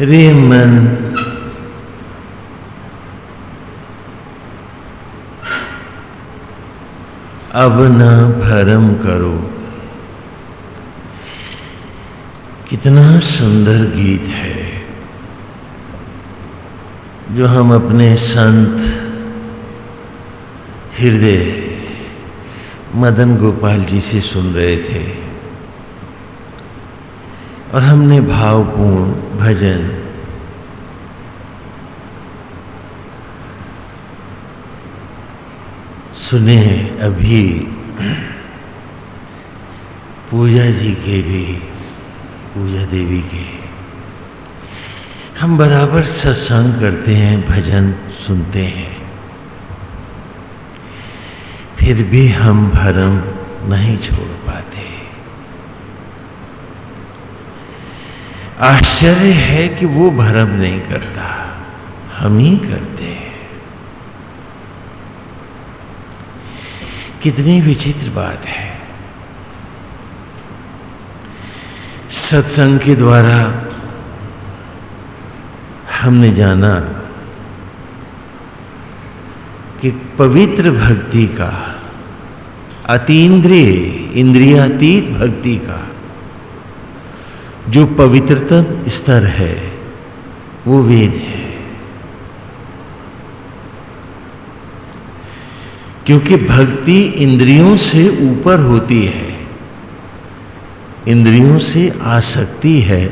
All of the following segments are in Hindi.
रे मन अब न भरम करो। कितना सुंदर गीत है, जो हम अपने संत हृदय मदन गोपाल जी से सुन रहे थे। और हमने भावपूर्ण भजन सुने अभी पूजा जी के भी, पूजा देवी के। हम बराबर सत्संग करते हैं, भजन सुनते हैं। फिर भी हम भरम नहीं छोड़ पाते आश्चर्य है कि वो भरम नहीं करता। हम ही करते हैं। कितनी विचित्र बात है। सत्संग के द्वारा हमने जाना कि पवित्र भक्ति का, अतीन्द्रिय, इंद्रियातीत भक्ति का जो पवित्रतम स्तर है, वो वेद है। क्योंकि भक्ति इंद्रियों से ऊपर होती है, इंद्रियों से आसक्ति है,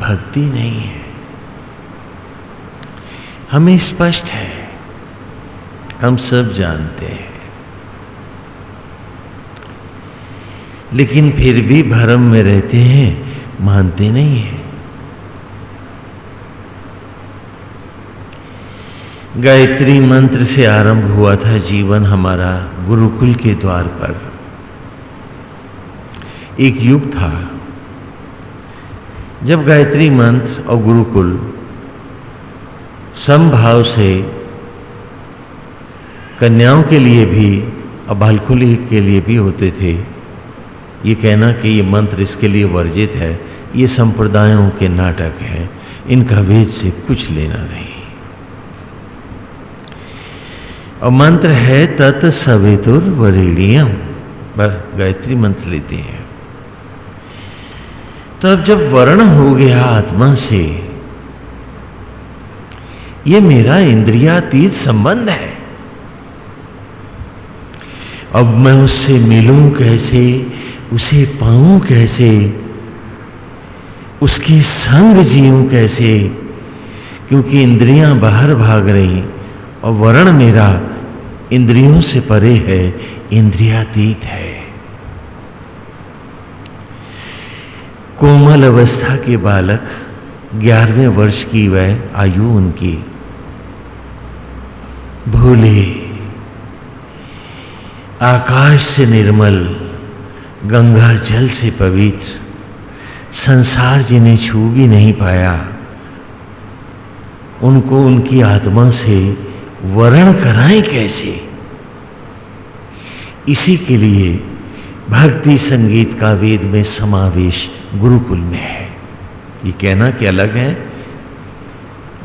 भक्ति नहीं है। हमें स्पष्ट है, हम सब जानते हैं। लेकिन फिर भी भरम में रहते हैं मानते नहीं हैं। गायत्री मंत्र से आरंभ हुआ था जीवन हमारा गुरुकुल के द्वार पर। एक युग था। जब गायत्री मंत्र और गुरुकुल समभाव से कन्याओं के लिए भी और बालकुली के लिए भी होते थे ये कहना कि ये मंत्र इसके लिए वर्जित है, ये संप्रदायों के नाटक हैं, इनका वेद से कुछ लेना नहीं। और मंत्र है तत् सवितुर वरीणियम। बस, गायत्री मंत्र लेते हैं। तो अब जब वर्ण हो गया आत्मा से, ये मेरा इंद्रियातीत संबंध है। अब मैं उससे मिलूं कैसे? उसे पाऊँ कैसे? उसकी संग जीऊं कैसे? क्योंकि इंद्रियाँ बाहर भाग रही और वरण मेरा इंद्रियों से परे है, इंद्रियातीत है। कोमल अवस्था के बालक ग्यारहवें वर्ष की वह आयु उनकी। भूले, आकाश से निर्मल गंगा जल से पवित्र। संसार जिन्हें छू भी नहीं पाया, उनको उनकी आत्मा से वर्ण कराएँ कैसे? इसी के लिए भक्ति संगीत का वेद में समावेश गुरुकुल में है। ये कहना कि अलग है।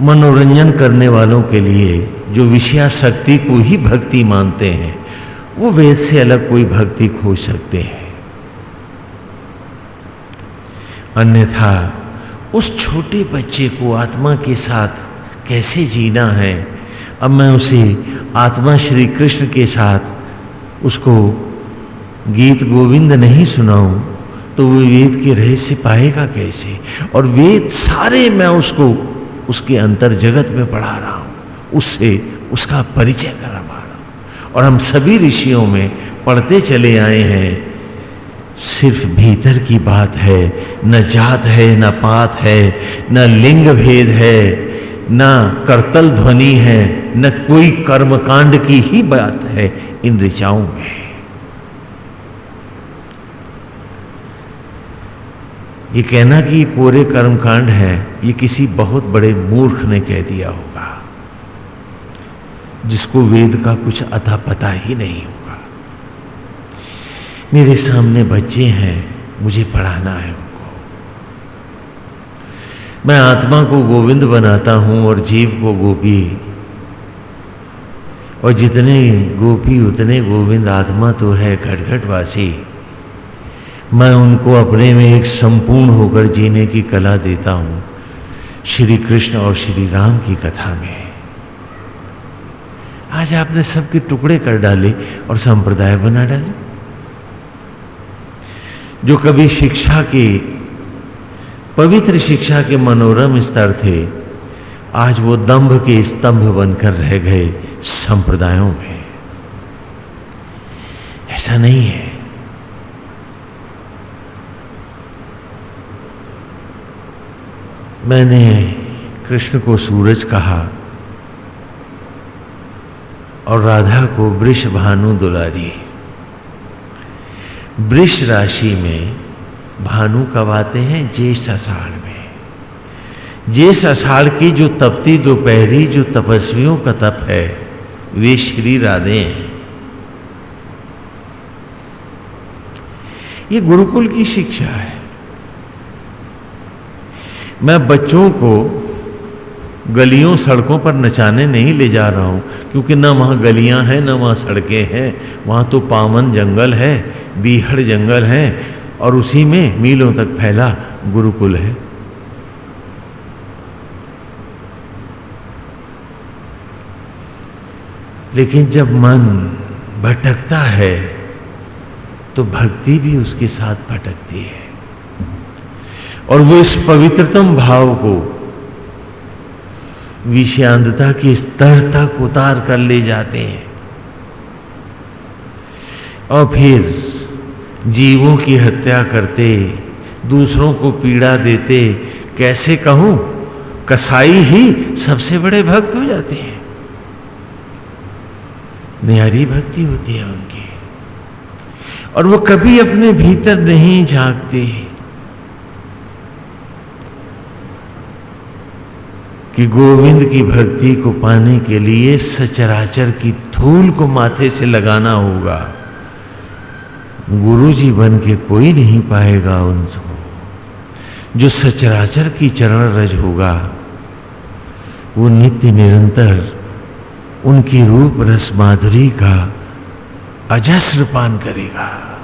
मनोरंजन करने वालों के लिए जो विषया शक्ति को ही भक्ति मानते हैं, वो वेद से अलग कोई भक्ति खोज सकते हैं। अन्यथा उस छोटे बच्चे को आत्मा के साथ कैसे जीना है? अब मैं उसे आत्मा श्री कृष्ण के साथ उसको गीत गोविंद नहीं सुनाऊं तो वो वेद के रहस्य पाएगा कैसे? और वेद सारे मैं उसको उसके अंतर जगत में पढ़ा रहा हूँ, उससे उसका परिचय करा पा रहा हूँ। और हम सभी ऋषियों में पढ़ते चले आए हैं सिर्फ़ भीतर की बात है, न जात है, न पात है, न लिंग भेद है, न करतल ध्वनि है, न कोई कर्मकांड की ही बात है इन ऋचाओं में। ये कहना कि ये कोरे कर्मकांड है, ये किसी बहुत बड़े मूर्ख ने कह दिया होगा, जिसको वेद का कुछ अता पता ही नहीं होगा मेरे सामने बच्चे हैं, मुझे पढ़ाना है उनको। मैं आत्मा को गोविंद बनाता हूँ और जीव को गोपी। और जितने गोपी, उतने गोविंद आत्मा तो है घटघटवासी। मैं उनको अपने में एक संपूर्ण होकर जीने की कला देता हूँ, श्री कृष्ण और श्री राम की कथा में। आज आपने सबके टुकड़े कर डाले और संप्रदाय बना डाले। जो कभी शिक्षा के, पवित्र शिक्षा के मनोरम स्तर थे, आज वो दंभ के स्तंभ बनकर रह गए संप्रदायों में। ऐसा नहीं है। मैंने कृष्ण को सूरज कहा और राधा को वृष भानु दुलारी। वृष राशि में भानु कब आते हैं ज्येष्ठ आषाढ़ में। ज्येष्ठ आषाढ़ की जो तपती दोपहरी, जो तपस्वियों का तप है, वे श्री राधे हैं। ये गुरुकुल की शिक्षा है। मैं बच्चों को गलियों, सड़कों पर नचाने नहीं ले जा रहा हूँ, क्योंकि ना वहाँ गलियाँ हैं, ना वहाँ सड़कें हैं, वहाँ तो पावन जंगल है बीहड़ जंगल है और उसी में मीलों तक फैला गुरुकुल है। लेकिन जब मन भटकता है तो भक्ति भी उसके साथ भटकती है। और वो इस पवित्रतम भाव को विषयांतता के स्तर तक उतार कर ले जाते हैं। और फिर जीवों की हत्या करते, दूसरों को पीड़ा देते, कैसे कहूँ, कसाई ही सबसे बड़े भक्त हो जाते हैं। न्यारी भक्ति होती है उनकी। और वो कभी अपने भीतर नहीं झांकते। कि गोविंद की भक्ति को पाने के लिए सचराचर की धूल को माथे से लगाना होगा। गुरु जी बन के कोई नहीं पाएगा उनको। जो सचराचर की चरण रज होगा, वो नित्य निरंतर उनकी रूप रस माधुरी का अजस्र पान करेगा।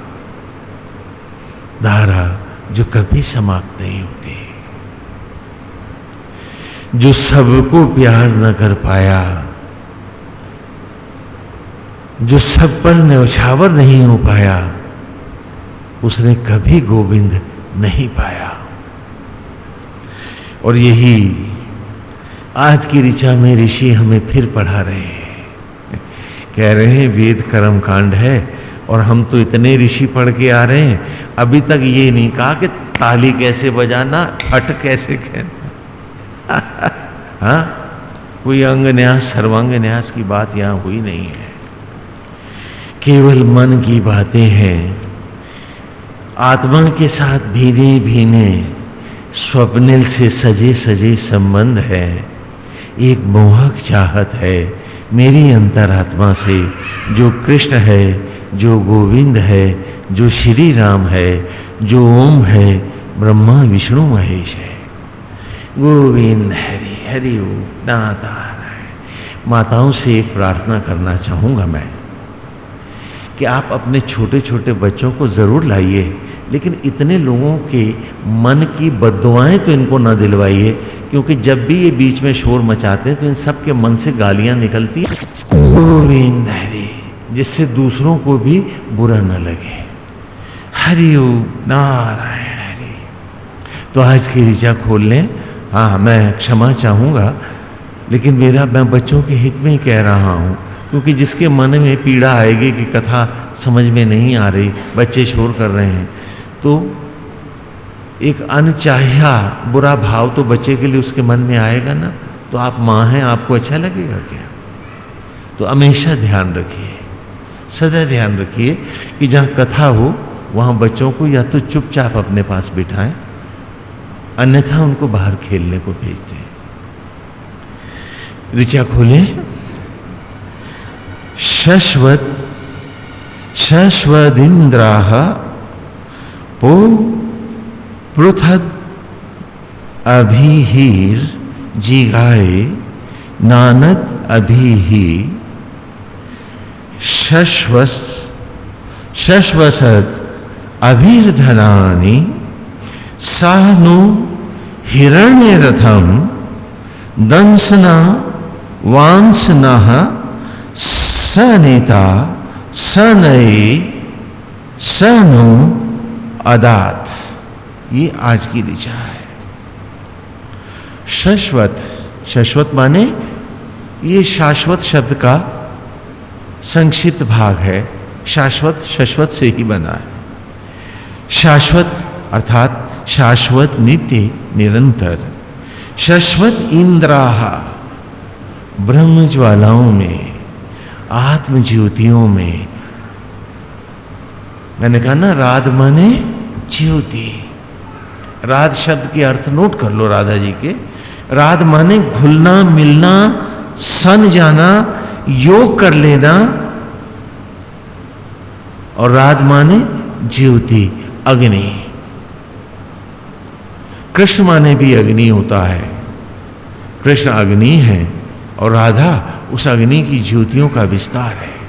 धारा जो कभी समाप्त नहीं होती। जो सबको प्यार न कर पाया, जो सब पर न्यौछावर नहीं हो पाया उसने कभी गोविंद नहीं पाया। और यही आज की ऋचा में ऋषि हमें फिर पढ़ा रहे हैं। कह रहे हैं, वेद कर्म कांड है और हम तो इतने ऋषि पढ़ के आ रहे हैं। अभी तक ये नहीं कहा कि ताली कैसे बजाना, हट कैसे कहना। हाँ? कोई अंग न्यास, सर्वांग न्यास की बात यहाँ हुई नहीं है। केवल मन की बातें हैं। आत्मा के साथ भीने भीने स्वप्निल से सजे सजे संबंध है। एक मोहक चाहत है मेरी अंतरात्मा से, जो कृष्ण है, जो गोविंद है, जो श्री राम है, जो ओम है, ब्रह्मा, विष्णु, महेश है। गोविंद हरि हरि ओम, नारायण। माताओं से एक प्रार्थना करना चाहूँगा मैं कि आप अपने छोटे छोटे बच्चों को ज़रूर लाइए। लेकिन इतने लोगों के मन की बदुआएँ तो इनको ना दिलवाइए, क्योंकि जब भी ये बीच में शोर मचाते हैं तो इन सब के मन से गालियाँ निकलती हरि, जिससे दूसरों को भी बुरा न लगे। हरि नारायण हरि। तो आज की ऋचा खोल लें। हाँ मैं क्षमा चाहूँगा, लेकिन मेरा, मैं बच्चों के हित में ही कह रहा हूँ, क्योंकि जिसके मन में पीड़ा आएगी कि कथा समझ में नहीं आ रही, बच्चे शोर कर रहे हैं तो एक अनचाहिया बुरा भाव तो बच्चे के लिए उसके मन में आएगा ना तो आप माँ हैं, आपको अच्छा लगेगा क्या? तो हमेशा ध्यान रखिए, सदा ध्यान रखिए कि जहाँ कथा हो, वहाँ बच्चों को या तो चुपचाप अपने पास बिठाएँ, अन्यथा उनको बाहर खेलने को भेज दें। ऋचा खोले। शश्वत पो पृथद अभी हीर जी गाए नानक अभी ही शश्वस शश्वसत अभिर्धनानि सानु हिरण्य रथम दंसना वांसना, सनेता सनई सनु अदात। ये आज की दिशा है। शश्वत, शाश्वत माने ये शाश्वत शब्द का संक्षिप्त भाग है। शाश्वत शाश्वत से ही बना है। शाश्वत अर्थात शाश्वत नित्य, निरंतर। शश्वत इंद्राह ब्रह्म ज्वालाओं में आत्म ज्योतियों में। मैंने कहा ना राध माने ज्योति राध शब्द के अर्थ नोट कर लो राधा जी के। राध माने घुलना, मिलना, सन जाना, योग कर लेना। और राध माने ज्योति अग्नि। कृष्ण माने भी अग्नि होता है। कृष्ण अग्नि है और राधा उस अग्नि की ज्योतियों का विस्तार है।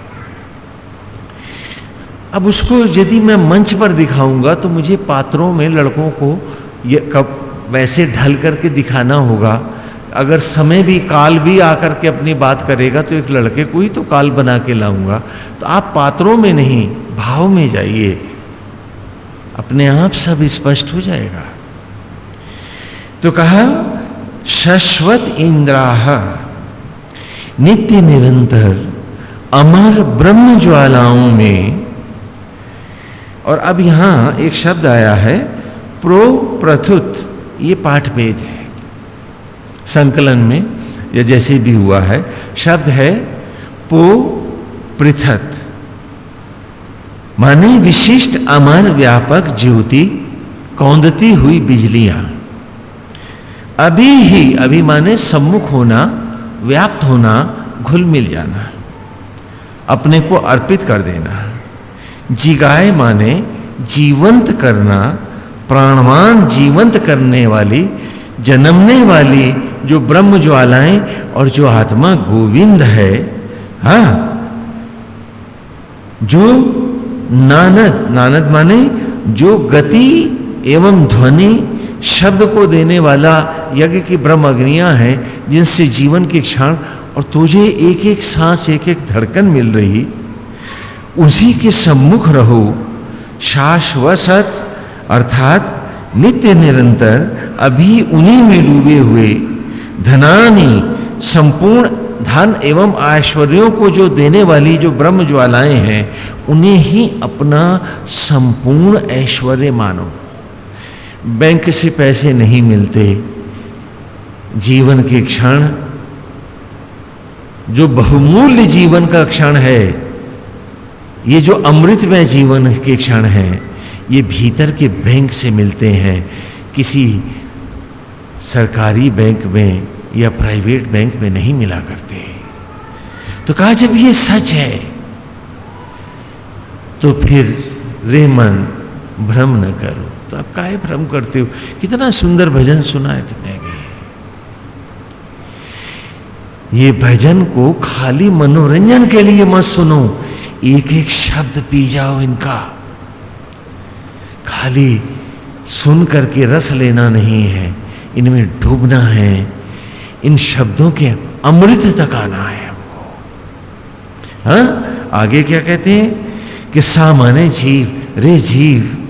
अब उसको यदि मैं मंच पर दिखाऊँगा तो मुझे पात्रों में लड़कों को ये कब वैसे ढल करके दिखाना होगा। अगर समय भी, काल भी आकर के अपनी बात करेगा तो एक लड़के को ही तो काल बना के लाऊँगा। तो आप पात्रों में नहीं, भाव में जाइए। अपने आप सब स्पष्ट हो जाएगा। तो कहा, शश्वत इंद्राह, नित्य निरंतर अमर ब्रह्म ज्वालाओं में और अब यहाँ एक शब्द आया है प्रो प्रथुत ये पाठ भेद है। संकलन में या जैसे भी हुआ है, शब्द है पो पृथत माने विशिष्ट अमर व्यापक ज्योति कौंदती हुई बिजलियाँ। अभी ही, अभी माने सम्मुख होना, व्याप्त होना, घुल मिल जाना। अपने को अर्पित कर देना। जिगाए माने जीवंत करना, प्राणवान जीवंत करने वाली, जन्मने वाली जो ब्रह्म ज्वालाएँ और जो आत्मा गोविंद है, हा? जो नानद नानद माने जो गति एवं ध्वनि शब्द को देने वाला यज्ञ की ब्रह्म अग्नियाँ हैं, जिनसे जीवन के क्षण और तुझे एक एक सांस एक एक धड़कन मिल रही। उसी के सम्मुख रहो। शाश्वत अर्थात नित्य निरंतर अभी उन्हीं में डूबे हुए। धनानी, संपूर्ण धन एवं ऐश्वर्यों को जो देने वाली जो ब्रह्म ज्वालाएँ हैं, उन्हें ही अपना संपूर्ण ऐश्वर्य मानो। बैंक से पैसे नहीं मिलते। जीवन के क्षण, जो बहुमूल्य जीवन का क्षण है ये जो अमृतमय जीवन के क्षण है, ये भीतर के बैंक से मिलते हैं। किसी सरकारी बैंक में या प्राइवेट बैंक में नहीं मिला करते। तो कहा, जब ये सच है तो फिर रे मन भ्रम न करो। तो आप काहे भ्रम करते हो? कितना सुंदर भजन सुना है तुमने ये भजन को खाली मनोरंजन के लिए मत सुनो। एक एक शब्द पी जाओ इनका। खाली सुन करके रस लेना नहीं है, इनमें डूबना है, इन शब्दों के अमृत तक आना है हमको। हा? आगे क्या कहते हैं? कि सामान्य जीव, रे जीव,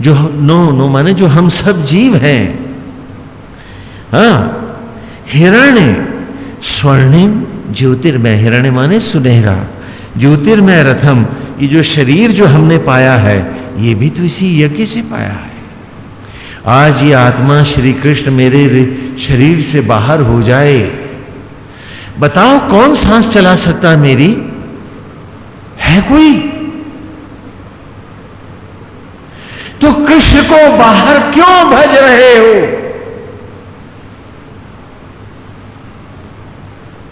जो नो नो, माने जो हम सब जीव हैं। हा? हिरण्य, स्वर्णिम, ज्योतिर्मय, हिरण्य माने सुनहरा। ज्योतिर्मय रथम ये जो शरीर जो हमने पाया है, ये भी तो इसी यज्ञ से पाया है। आज ये आत्मा श्री कृष्ण मेरे शरीर से बाहर हो जाए। बताओ कौन सांस चला सकता है मेरी? है कोई? तो कृष्ण को बाहर क्यों भज रहे हो?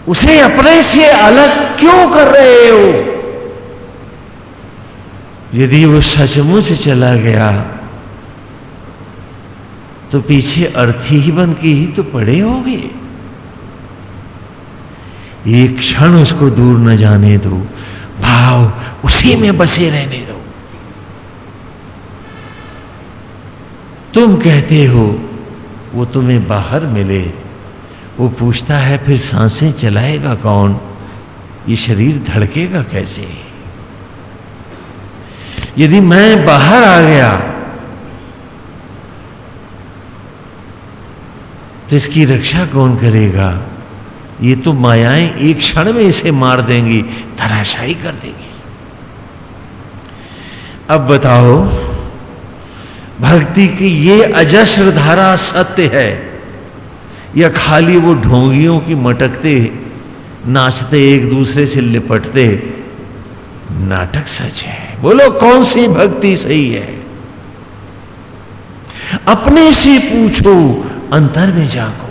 उसे अपने से अलग क्यों कर रहे हो? यदि वो सचमुच चला गया तो पीछे अर्थी ही बन के ही तो पड़े होगे। एक क्षण उसको दूर न जाने दो। भाव, उसी में बसे रहने दो। तुम कहते हो, वो तुम्हें बाहर मिले। वो पूछता है, फिर साँसें चलाएगा कौन? ये शरीर धड़केगा कैसे? यदि मैं बाहर आ गया तो इसकी रक्षा कौन करेगा? ये तो मायाएँ एक क्षण में इसे मार देंगी धराशाई कर देंगी। अब बताओ, भक्ति की ये अजस्र धारा सत्य है। या खाली वो ढोंगियों की मटकते नाचते एक दूसरे से लिपटते नाटक सच है। बोलो, कौन सी भक्ति सही है? अपने से पूछो, अंतर में जागो।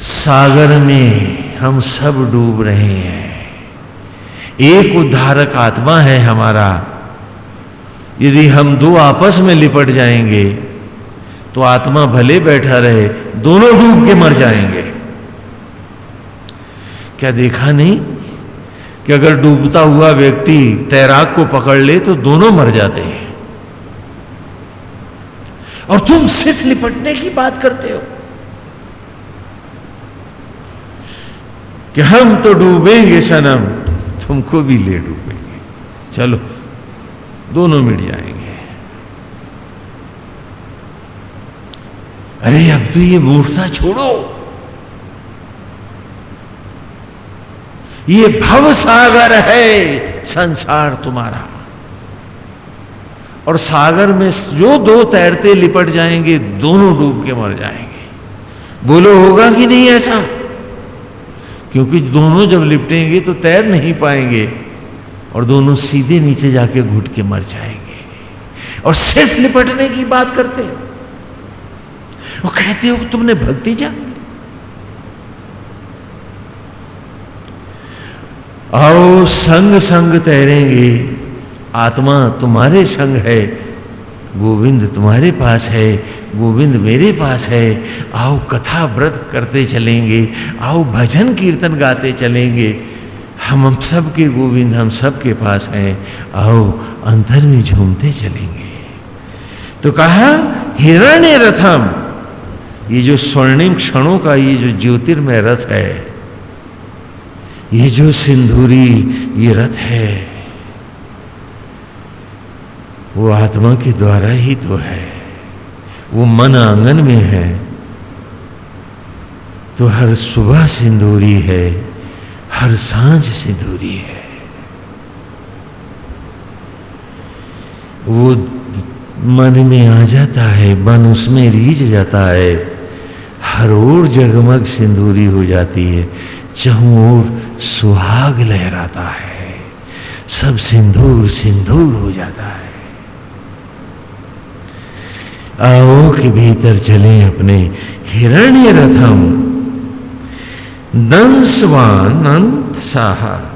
सागर में हम सब डूब रहे हैं। एक उद्धारक आत्मा है हमारा। यदि हम दो आपस में लिपट जाएँगे तो आत्मा भले बैठा रहे, दोनों डूब के मर जाएँगे। क्या देखा नहीं कि अगर डूबता हुआ व्यक्ति तैराक को पकड़ ले तो दोनों मर जाते हैं? और तुम सिर्फ़ लिपटने की बात करते हो? कि हम तो डूबेंगे, सनम, तुमको भी ले डूबेंगे। चलो दोनों मिट जाएँगे। अरे, अब तो ये मूर्खता छोड़ो। ये भव सागर है, संसार तुम्हारा। और सागर में जो दो तैरते लिपट जाएँगे, दोनों डूब के मर जाएँगे। बोलो, होगा कि नहीं ऐसा? क्योंकि दोनों जब लिपटेंगे तो तैर नहीं पाएँगे। और दोनों सीधे नीचे जाके घुट के मर जाएँगे और सिर्फ़ निपटने की बात करते हो। वो कहते हो तुमने भक्ति जान आओ, संग संग तैरेंगे। आत्मा तुम्हारे संग है, गोविंद तुम्हारे पास है, गोविंद मेरे पास है। आओ, कथा व्रत करते चलेंगे, आओ, भजन कीर्तन गाते चलेंगे। हम हम सब के गोविंद, हम सब के पास हैं। आओ अंतर में झूमते चलेंगे। तो कहा, हिरण्य रथम, ये जो स्वर्णिम क्षणों का, ये जो ज्योतिर्मय रथ है, ये जो सिंधुरी, ये रथ है, वो आत्मा के द्वारा ही तो है। वो मन आँगन में है तो हर सुबह सिंदूरी है। हर साँझ सिंदूरी है। वो मन में आ जाता है, मन उसमें रीझ जाता है। हर ओर जगमग सिंदूरी हो जाती है। चहु ओर सुहाग लहराता है। सब सिंदूर सिंदूर हो जाता है। आओ के भीतर चले अपने हिरण्य रथम। दंसवान अंत साहा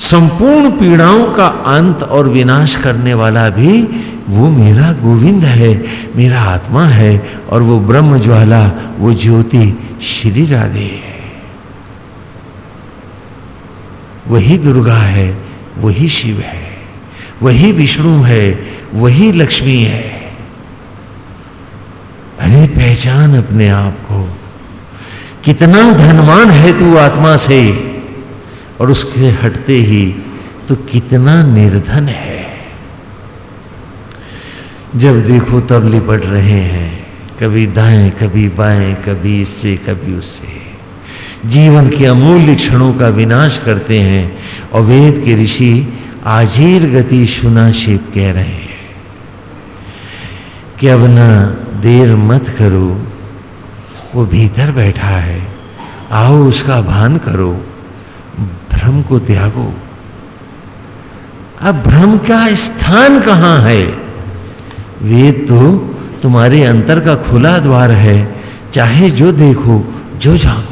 संपूर्ण पीड़ाओं का अंत और विनाश करने वाला भी वो मेरा गोविंद है, मेरा आत्मा है और वो ब्रह्म ज्वाला वो ज्योति श्री राधे है। वही दुर्गा है, वही शिव है, वही विष्णु है, वही लक्ष्मी है। अरे पहचान अपने आप को। कितना धनवान है तू आत्मा से, और उसके हटते ही तो कितना निर्धन है। जब देखो तब लिपट रहे हैं, कभी दाएँ, कभी बाएँ, कभी इससे, कभी उससे। जीवन के अमूल्य क्षणों का विनाश करते हैं, और वेद के ऋषि आजीर गति सुना शिव कह रहे हैं, कि अब ना देर मत करो वो भीतर बैठा है। आओ उसका भान करो। भ्रम को त्यागो। अब भ्रम का स्थान कहाँ है? वेद तो तुम्हारे अंतर का खुला द्वार है। चाहे जो देखो, जो जागो।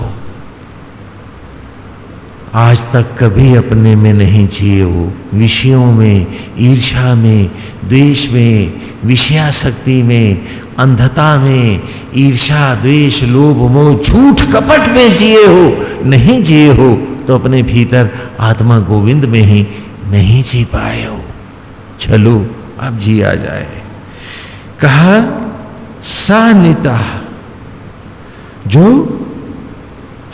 आज तक कभी अपने में नहीं जिए वो। विषयों में ईर्षा में, द्वेष में विषयाशक्ति में, अंधता में ईर्षा द्वेष, लोभ, मोह, झूठ, कपट में जिए हो। नहीं जिए हो तो अपने भीतर आत्मा गोविंद में ही नहीं जी पाए हो। चलो, अब जी आ जाए। कहा, सानिता, जो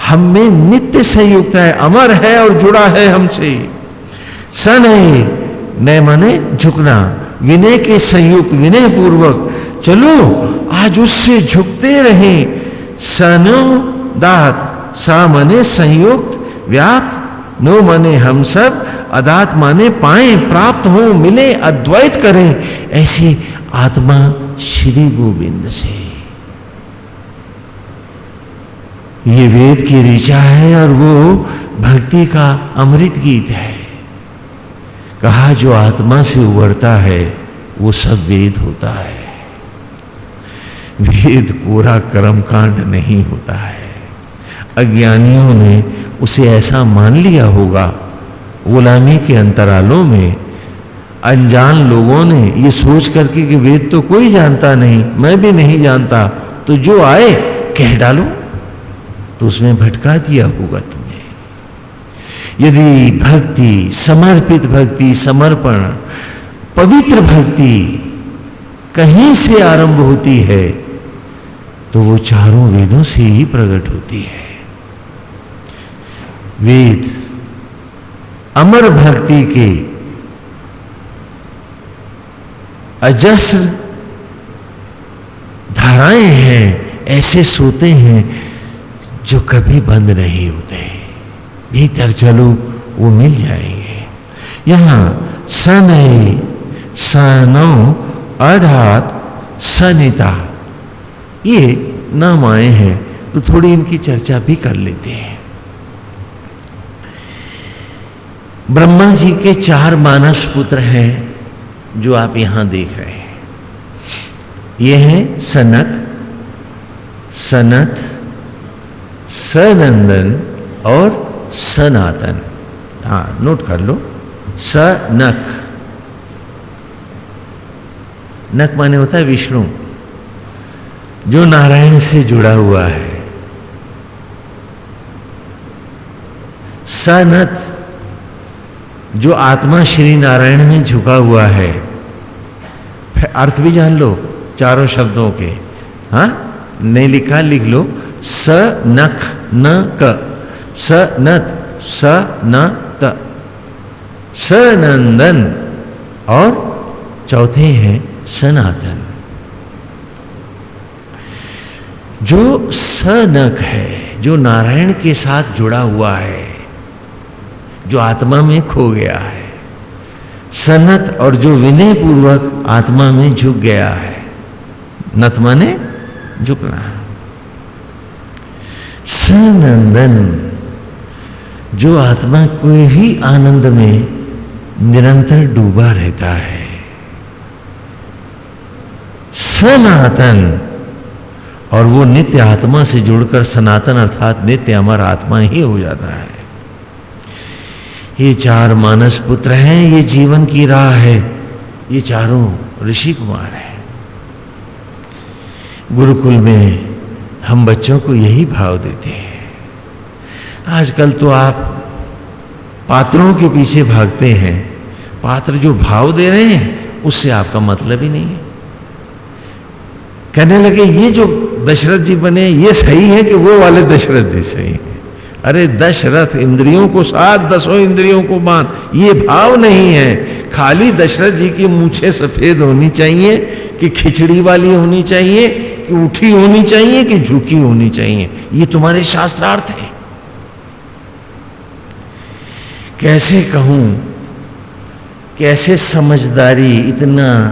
हम में नित्य संयुक्त है, अमर है और जुड़ा है हमसे। सन है नए माने झुकना, विनय के संयुक्त विनय पूर्वक चलो, आज उससे झुकते रहे। सनो दात, सा मने संयुक्त, व्यात, नो मने हम सब, अदात माने पाए, प्राप्त हो, मिले, अद्वैत करें। ऐसी आत्मा श्री गोविंद से। ये वेद की ऋचा है और वो भक्ति का अमृत गीत है। कहा जो आत्मा से उभरता है, वो सब वेद होता है। वेद पूरा कर्मकांड नहीं होता है। अज्ञानियों ने उसे ऐसा मान लिया होगा गुलामी के अंतरालों में अनजान लोगों ने ये सोच करके कि वेद तो कोई जानता नहीं, मैं भी नहीं जानता तो जो आए, कह डालो। तो उसमें भटका दिया होगा तुम्हें। यदि भक्ति, समर्पित भक्ति, समर्पण, पवित्र भक्ति कहीं से आरंभ होती है तो वो चारों वेदों से ही प्रकट होती है। वेद अमर भक्ति के अजस्र धाराएँ हैं, ऐसे सोते हैं जो कभी बंद नहीं होते, भीतर चलो, वो मिल जाएँगे। यहाँ सन, सनो, अधात, सनिता, ये नाम आए हैं तो थोड़ी इनकी चर्चा भी कर लेते हैं। ब्रह्मा जी के चार मानस पुत्र हैं, जो आप यहाँ देख रहे हैं। ये हैं सनक, सनत सनंदन और सनातन। हाँ नोट कर लो। सनक। नक माने होता है विष्णु, जो नारायण से जुड़ा हुआ है। सनत, जो आत्मा श्री नारायण में झुका हुआ है। अर्थ भी जान लो, चारों शब्दों के। हा, नहीं लिखा, लिख लो। स नख न क। स नत स न त सनंदन। और चौथे हैं सनातन। जो सनक है, जो नारायण के साथ जुड़ा हुआ है, जो आत्मा में खो गया है, सनत और जो विनय पूर्वक आत्मा में झुक गया है नत माने झुकना है। सनंदन जो आत्मा कोई भी आनंद में निरंतर डूबा रहता है। सनातन, और वो नित्य आत्मा से जुड़कर सनातन अर्थात नित्य अमर आत्मा ही हो जाता है। ये चार मानस पुत्र हैं, ये जीवन की राह है। ये चारों ऋषि कुमार हैं। गुरुकुल में हम बच्चों को यही भाव देते हैं। आजकल तो आप पात्रों के पीछे भागते हैं। पात्र जो भाव दे रहे हैं, उससे आपका मतलब ही नहीं है। कहने लगे, ये जो दशरथ जी बने, ये सही है कि वो वाले दशरथ जी सही है? अरे, दशरथ इंद्रियों को साथ दसों इंद्रियों को मान ये भाव नहीं है। खाली दशरथ जी की मूछे सफ़ेद होनी चाहिए, कि खिचड़ी वाली होनी चाहिए कि उठी होनी चाहिए कि झुकी होनी चाहिए? ये तुम्हारे शास्त्रार्थ है। कैसे कहूँ, कैसे समझदारी इतना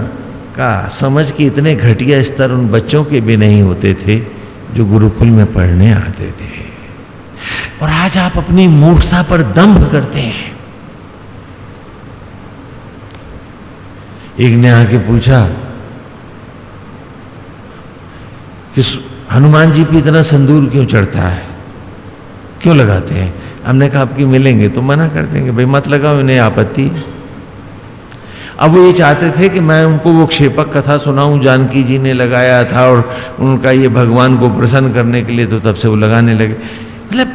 का, समझ के इतने घटिया स्तर उन बच्चों के भी नहीं होते थे, जो गुरुकुल में पढ़ने आते थे। और आज आप अपनी मूर्खता पर दंभ करते हैं। एक ने आके पूछा कि हनुमान जी पे इतना संदूर क्यों चढ़ता है? क्यों लगाते हैं? हमने कहा, आपकी मिलेंगे तो मना कर देंगे। भाई, मत लगाओ, इन्हें आपत्ति अब वो ये चाहते थे कि मैं उनको वो क्षेपक कथा सुनाऊं, जानकी जी ने लगाया था और उनका ये भगवान को प्रसन्न करने के लिए तो तब से वो लगाने लगे। मतलब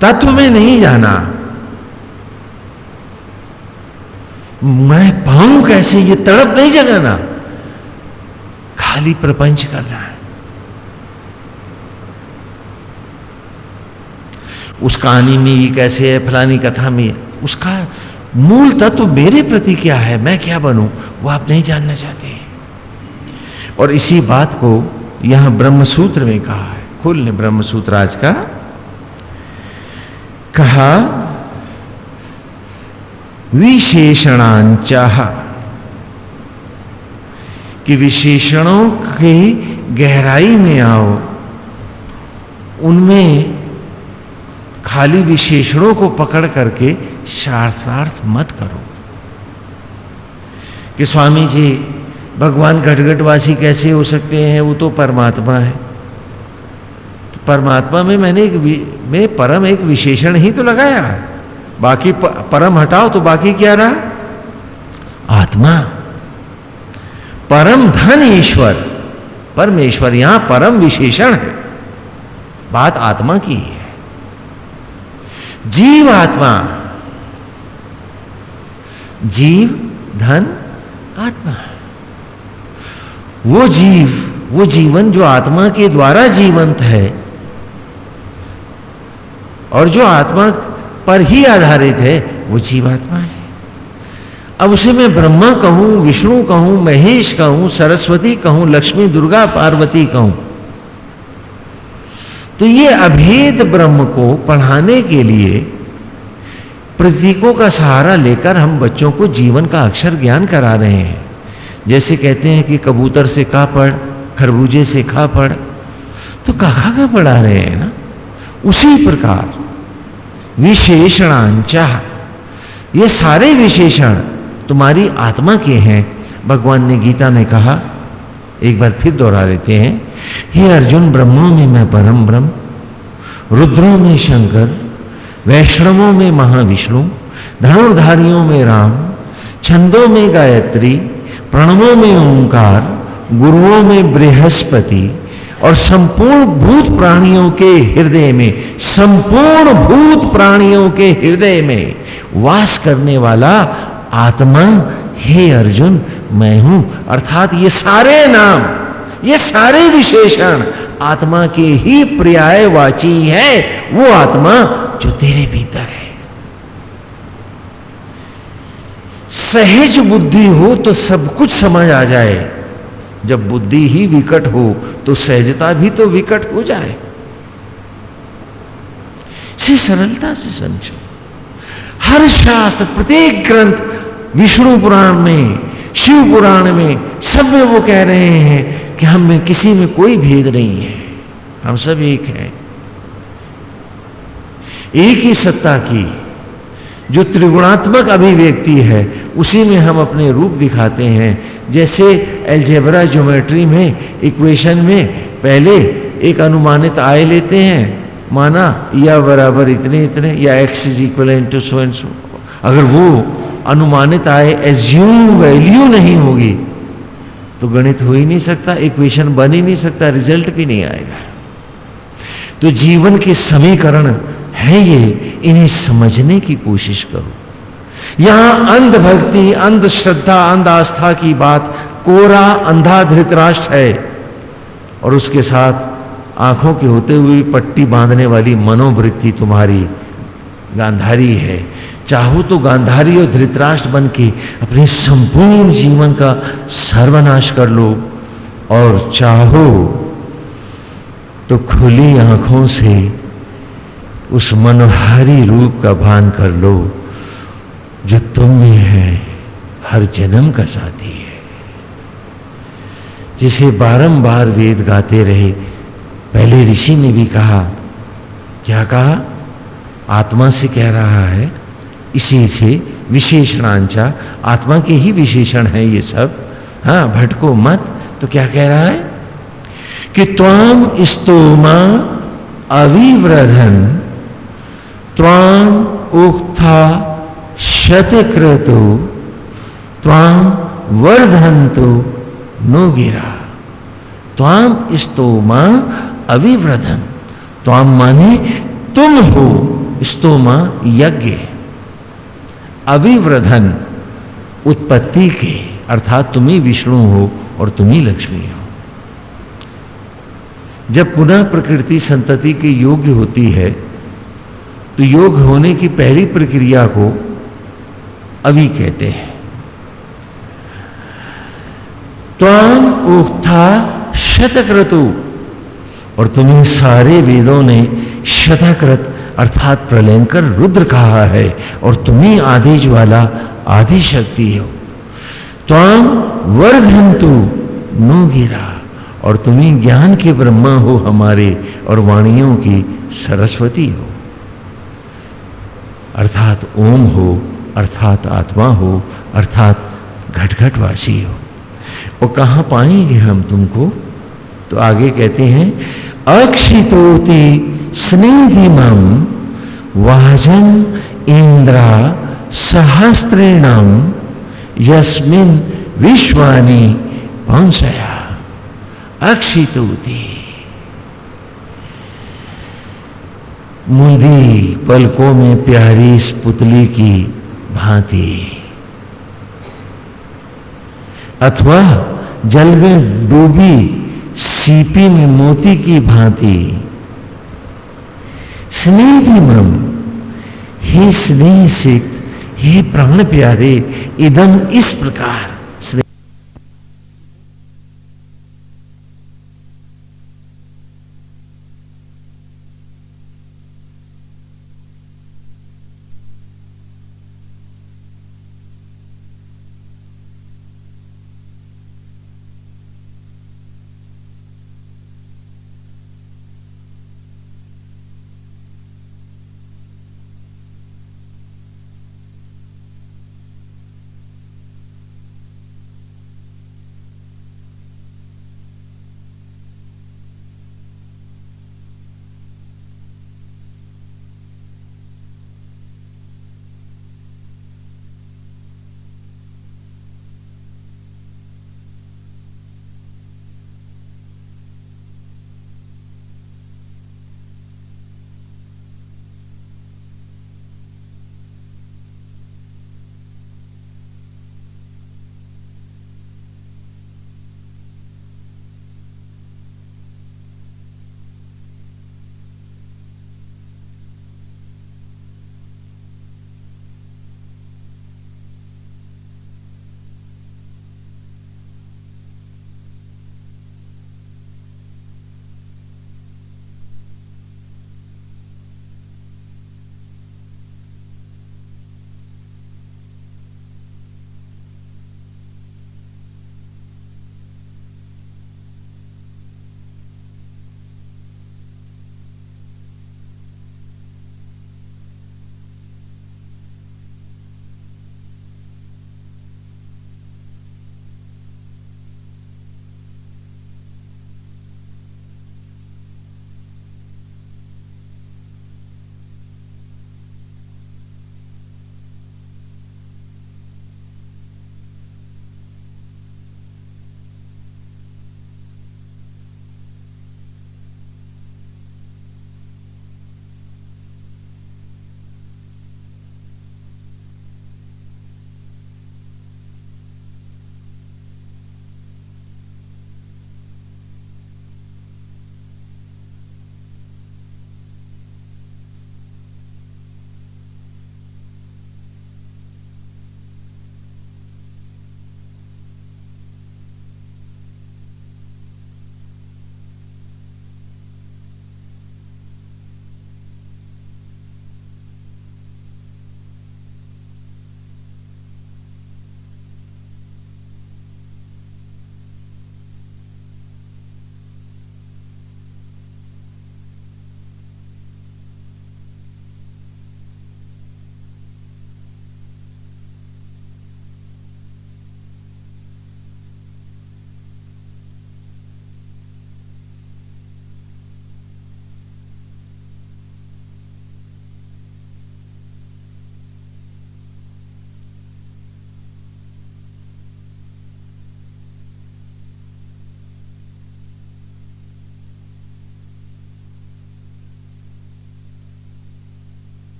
तत्व में नहीं जाना। मैं पाऊँ कैसे? ये तड़प नहीं जगाना। खाली प्रपंच करना है। उस कहानी में ये कैसे है, फलानी कथा में उसका मूल तत्व मेरे प्रति क्या है, मैं क्या बनूं, वो आप नहीं जानना चाहते और इसी बात को यहाँ ब्रह्म सूत्र में कहा है। खुल ने ब्रह्म सूत्र आज का कहा विशेषणांच कि विशेषणों की गहराई में आओ, उनमें खाली विशेषणों को पकड़ करके शास्त्रार्थ मत करो। कि स्वामी जी, भगवान घटघटवासी कैसे हो सकते हैं? वो तो परमात्मा है। तो परमात्मा में मैंने एक में परम एक विशेषण ही तो लगाया बाकी परम हटाओ तो बाकी क्या रहा? आत्मा। परम धन ईश्वर। परमेश्वर, यहाँ परम विशेषण है। बात आत्मा की है। जीव आत्मा। जीव, धन, आत्मा। वो जीव, वो जीवन जो आत्मा के द्वारा जीवंत है और जो आत्मा पर ही आधारित है, वो जीवात्मा है। अब उसे मैं ब्रह्मा कहूँ, विष्णु कहूँ, महेश कहूँ, सरस्वती कहूँ, लक्ष्मी दुर्गा पार्वती कहूँ तो ये अभेद ब्रह्म को पढ़ाने के लिए प्रतीकों का सहारा लेकर हम बच्चों को जीवन का अक्षर ज्ञान करा रहे हैं। जैसे कहते हैं कि कबूतर से का पढ़ खरबूजे से खा पढ़ तो काखा का पढ़ा रहे हैं ना? उसी प्रकार विशेषणांचा। ये सारे विशेषण तुम्हारी आत्मा के हैं। भगवान ने गीता में कहा एक बार फिर दोहरा लेते हैं, हे अर्जुन, ब्रह्मों में मैं परम ब्रह्म, रुद्रों में शंकर, वैष्णवों में महाविष्णु, धनुर्धारियों में राम, छंदों में गायत्री, प्रणवों में ओंकार, गुरुओं में बृहस्पति और संपूर्ण भूत प्राणियों के हृदय में, संपूर्ण भूत प्राणियों के हृदय में वास करने वाला आत्मा, हे अर्जुन मैं हूँ। अर्थात ये सारे नाम, ये सारे विशेषण आत्मा के ही पर्यायवाची है। वो आत्मा जो तेरे भीतर है। सहज बुद्धि हो तो सब कुछ समझ आ जाए। जब बुद्धि ही विकट हो तो सहजता भी तो विकट हो जाए। से सरलता से समझो। हर शास्त्र, प्रत्येक ग्रंथ विष्णु पुराण में शिव पुराण में सब वो कह रहे हैं कि हम में किसी में कोई भेद नहीं है। हम सब एक हैं। एक ही सत्ता की जो त्रिगुणात्मक अभिव्यक्ति है, उसी में हम अपने रूप दिखाते हैं। जैसे एल्जेब्रा ज्योमेट्री में इक्वेशन में पहले एक अनुमानित आय लेते हैं, माना या बराबर इतने इतने या X is equal to so and so अगर वो अनुमानित आए एज्यूम वैल्यू नहीं होगी तो गणित हो ही नहीं सकता इक्वेशन बन ही नहीं सकता रिज़ल्ट भी नहीं आएगा। तो जीवन के समीकरण है ये, इन्हें समझने की कोशिश करो। यहाँ अंध भक्ति अंध श्रद्धा अंध आस्था की बात कोरा अंधा धृतराष्ट्र है, और उसके साथ आँखों के होते हुए पट्टी बांधने वाली मनोवृत्ति तुम्हारी गांधारी है। चाहो तो गांधारी और धृतराष्ट्र बन के अपने संपूर्ण जीवन का सर्वनाश कर लो और चाहो तो खुली आँखों से उस मनोहारी रूप का भान कर लो, जो तुम में है, हर जन्म का साथी है। जिसे बारंबार वेद गाते रहे, पहले ऋषि ने भी कहा, क्या कहा? आत्मा से कह रहा है, इसी से विशेषणांचा, आत्मा के ही विशेषण है ये सब। हाँ भटको मत तो क्या कह रहा है? कि त्वाम स्तोमा अविव्रधन, त्वाम उक्था शतक्रतु, त्वाम वर्धंतु नो गिरा। त्वाम स्तोमा अविव्रधन, त्वाम माने तुम हो। स्तोमा यज्ञ अविव्रधन उत्पत्ति के, अर्थात तुम ही विष्णु हो और तुम ही लक्ष्मी हो। जब पुनः प्रकृति संतति के योग्य होती है तो योग होने की पहली प्रक्रिया को अभी कहते हैं। त्वाम उक्था शतक्रतु, और तुम्हें सारे वेदों ने शतकृत अर्थात प्रलयंकर रुद्र कहा है? और तुम्हें आदि ज्वाला आदि शक्ति हो। त्वाम वर्धंतु नो गिरा और तुम्हें ज्ञान के ब्रह्मा हो हमारे, और वाणियों की सरस्वती हो। अर्थात ओम हो, अर्थात आत्मा हो, अर्थात घटघटवासी हो। और कहाँ पाएँगे हम तुमको? तो आगे कहते हैं, अक्षितोति स्नेहिमम वाजन इंद्रा सहस्त्रेणम यस्मिन विश्वानी पंसया अक्षितोति मुंदी पलकों में प्यारी इस पुतली की भांति। अथवा जल में डूबी सीपी में मोती की भांति। स्नेहिमम हे स्नेह सिक्त हे प्राण प्यारे इदम इस प्रकार।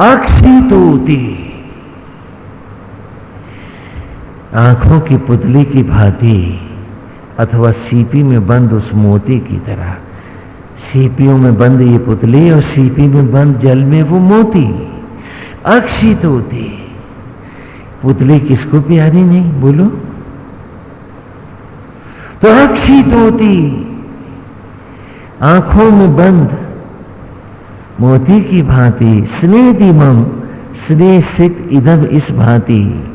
अक्षितोती आँखों की पुतली की भांति अथवा सीपी में बंद उस मोती की तरह। सीपियों में बंद ये पुतली और सीपी में बंद जल में वो मोती। अक्षित होती पुतली किसको प्यारी नहीं, बोलो। तो अक्षित होती आँखों में बंद मोती की भांति, स्नेह दिमम स्नेह सित इदम इस भांति।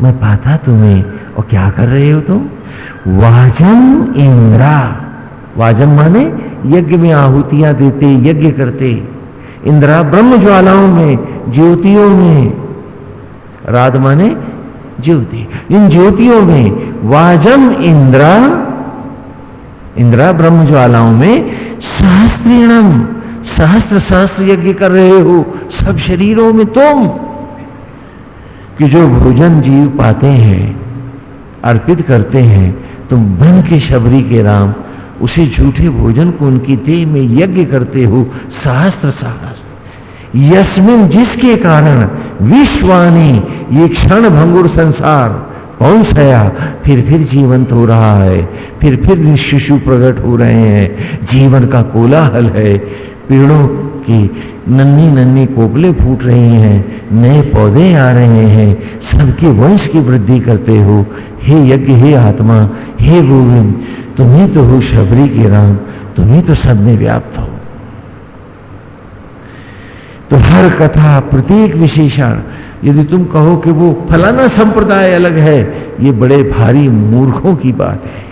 मैं पाता तुम्हें, और क्या कर रहे हो तुम? वाजम इंद्रा। वाजम माने यज्ञ में आहुतियाँ देते, यज्ञ करते। इंद्रा ब्रह्म ज्वालाओं में, ज्योतियों में। राध माने ज्योति। इन ज्योतियों में वाजम इंद्रा। इंद्रा ब्रह्म ज्वालाओं में सहस्त्रीणम सहस्त्र सहस्त्र यज्ञ कर रहे हो, सब शरीरों में तुम। कि जो भोजन जीव पाते हैं, अर्पित करते हैं, तुम बन के शबरी के राम, उसी झूठे भोजन को उनकी देह में यज्ञ करते हो सहस्त्र सहस्त्र यस्मिन जिसके कारण विश्वानी, ये क्षण भंगुर संसार कौन सया फिर फिर जीवंत हो रहा है, फिर फिर शिशु प्रकट हो रहे हैं, जीवन का कोलाहल है। पेड़ों की नन्नी नन्नी कोपले फूट रही हैं, नए पौधे आ रहे हैं। सबके वंश की वृद्धि करते हो। हे यज्ञ, हे आत्मा, हे गोविंद, तुम्ही तो हो शबरी के राम, तुम्ही तो सब में व्याप्त हो। तो हर कथा, प्रत्येक विशेषण, यदि तुम कहो कि वो फलाना संप्रदाय अलग है, ये बड़े भारी मूर्खों की बात है।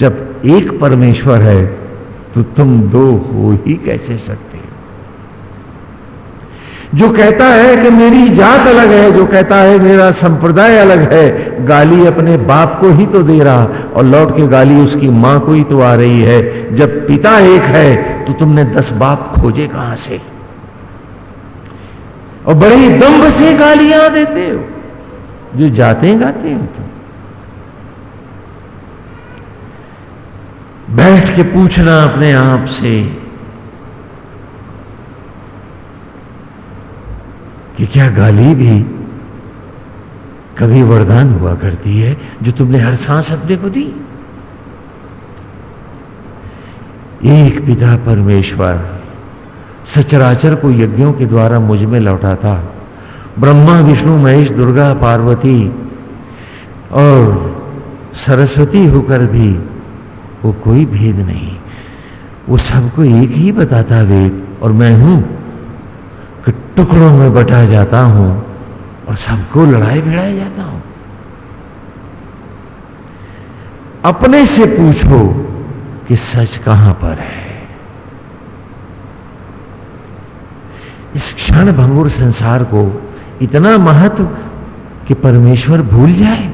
जब एक परमेश्वर है तो तुम दो हो ही कैसे सकते हो? जो कहता है कि मेरी जात अलग है, जो कहता है मेरा संप्रदाय अलग है, गाली अपने बाप को ही तो दे रहा, और लौट के गाली उसकी माँ को ही तो आ रही है। जब पिता एक है तो तुमने दस बाप खोजे कहाँ से? और बड़े दम्भ से गालियाँ देते हो। जो जाते गाते हो तुम। बैठ के पूछना अपने आप से कि क्या गाली भी कभी वरदान हुआ करती है जो तुमने हर सांस अपने को दी? एक पिता परमेश्वर सचराचर को यज्ञों के द्वारा मुझमें लौटा था ब्रह्मा, विष्णु, महेश, दुर्गा, पार्वती और सरस्वती होकर भी वो कोई भेद नहीं। वो सबको एक ही बताता वेद, और मैं हूँ कि टुकड़ों में बटा जाता हूँ और सबको लड़ाई भिड़ाई जाता हूँ। अपने से पूछो कि सच कहाँ पर है? इस क्षण भंगुर संसार को इतना महत्व कि परमेश्वर भूल जाए।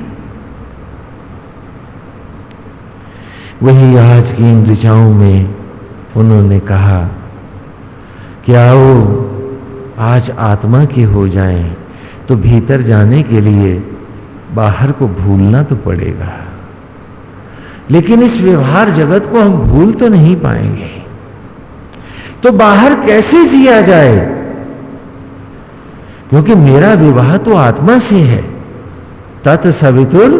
वही आज की इन ऋचाओं में उन्होंने कहा कि आओ, आज आत्मा के हो जाएँ तो भीतर जाने के लिए बाहर को भूलना तो पड़ेगा। लेकिन इस व्यवहार जगत को हम भूल तो नहीं पाएँगे। तो बाहर कैसे जिया जाए? क्योंकि मेरा विवाह तो आत्मा से है। तत् सवितुर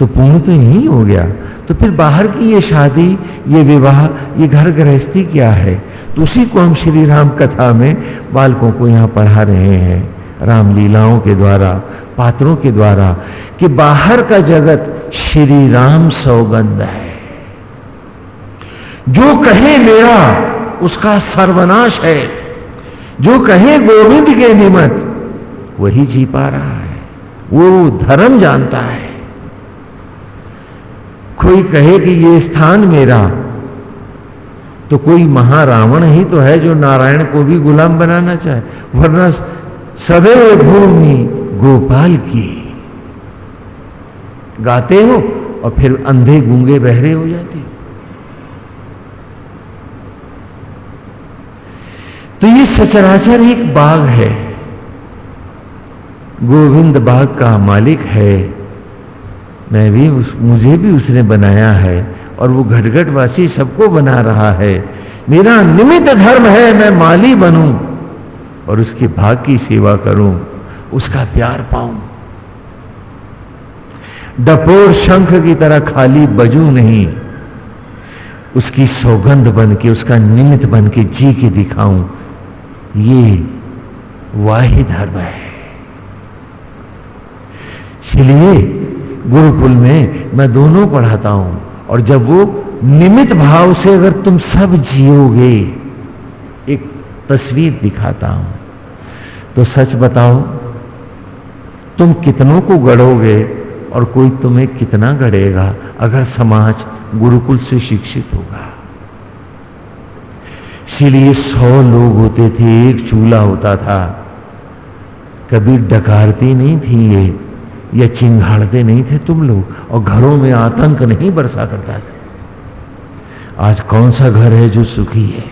तो पूर्ण तो यही हो गया। तो फिर बाहर की ये शादी, ये विवाह, ये घर गृहस्थी क्या है? तो उसी को हम श्री राम कथा में बालकों को यहाँ पढ़ा रहे हैं, रामलीलाओं के द्वारा, पात्रों के द्वारा, कि बाहर का जगत श्री राम सौगंध है। जो कहे मेरा, उसका सर्वनाश है। जो कहे गोविंद के निमत वही जी पा रहा है। वो धर्म जानता है। कोई कहे कि ये स्थान मेरा तो कोई महारावण ही तो है जो नारायण को भी गुलाम बनाना चाहे, वरना सदैव भूमि गोपाल की। गाते हो और फिर अंधे गूँगे बहरे हो जाते तो ये सचराचर एक बाग है। गोविंद बाग का मालिक है। मैं भी उस, मुझे भी उसने बनाया है और वो घटघटवासी सबको बना रहा है। मेरा निमित्त धर्म है मैं माली बनूं और उसके भाग की सेवा करूँ उसका प्यार पाऊँ। डपोर शंख की तरह खाली बजू नहीं उसकी सौगंध बन के उसका निमित्त बन के जी के दिखाऊँ। ये वाही धर्म है। इसलिए गुरुकुल में मैं दोनों पढ़ाता हूँ। और जब वो निमित भाव से अगर तुम सब जियोगे, एक तस्वीर दिखाता हूँ। तो सच बताओ, तुम कितनों को गढ़ोगे और कोई तुम्हें कितना गढ़ेगा अगर समाज गुरुकुल से शिक्षित होगा? इसीलिए सौ लोग होते थे, एक चूल्हा होता था। कभी डकारती नहीं थी ये। या चिंगाड़ते नहीं थे तुम लोग, और घरों में आतंक नहीं बरसा करता था। आज कौन सा घर है जो सुखी है?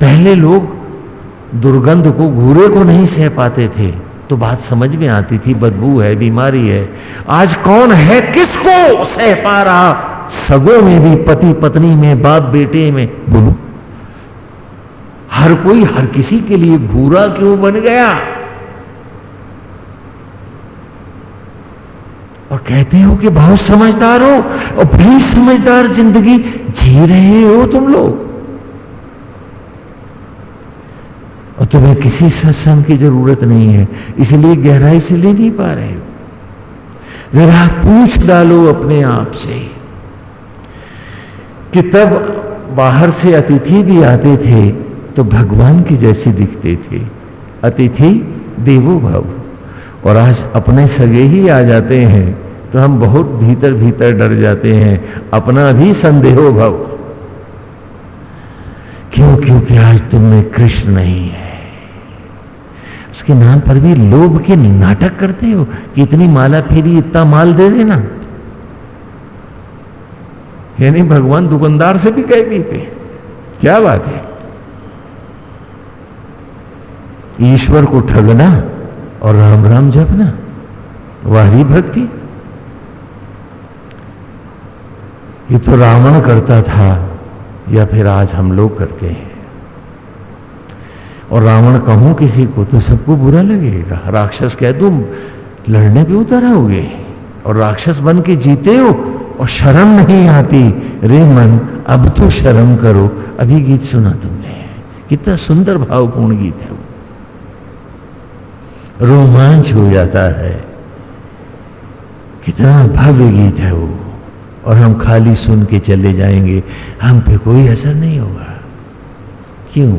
पहले लोग दुर्गंध को घूरे को नहीं सह पाते थे तो बात समझ में आती थी, बदबू है, बीमारी है। आज कौन है, किसको सह पा रहा? सगों में भी पति पत्नी में बाप बेटे में, बोलो। हर कोई हर किसी के लिए भूरा क्यों बन गया? और कहते हो कि बहुत समझदार हो, और बड़ी समझदार ज़िंदगी जी रहे हो तुम लोग। और तुम्हें किसी सत्संग की ज़रूरत नहीं है, इसलिए गहराई से ले नहीं पा रहे हो। जरा पूछ डालो अपने आप से कि तब बाहर से अतिथि भी आते थे तो भगवान की जैसी दिखते थे। अतिथि, देवो भव। और आज अपने सगे ही आ जाते हैं तो हम बहुत भीतर भीतर डर जाते हैं। अपना भी संदेहो भव। क्यों, क्योंकि आज तुम में कृष्ण नहीं है। उसके नाम पर भी लोभ के नाटक करते हो। कि इतनी माला फेरी, इतना माल दे देना। यानी भगवान दुकानदार से भी कह थे क्या बात है? ईश्वर को ठगना और राम राम जपना। वही भक्ति। ये तो रावण करता था, या फिर आज हम लोग करते हैं। और रावण कहूँ किसी को तो सबको बुरा लगेगा। राक्षस कह दू लड़ने पे उतर आओगे। और राक्षस बन के जीते हो, और शर्म नहीं आती। रे मन, अब तो शर्म करो। अभी गीत सुना तुमने। कितना सुंदर, भावपूर्ण गीत है रोमांच हो जाता है। कितना भव्य गीत है वो। और हम खाली सुन के चले जाएँगे। हम पे कोई असर नहीं होगा। क्यों?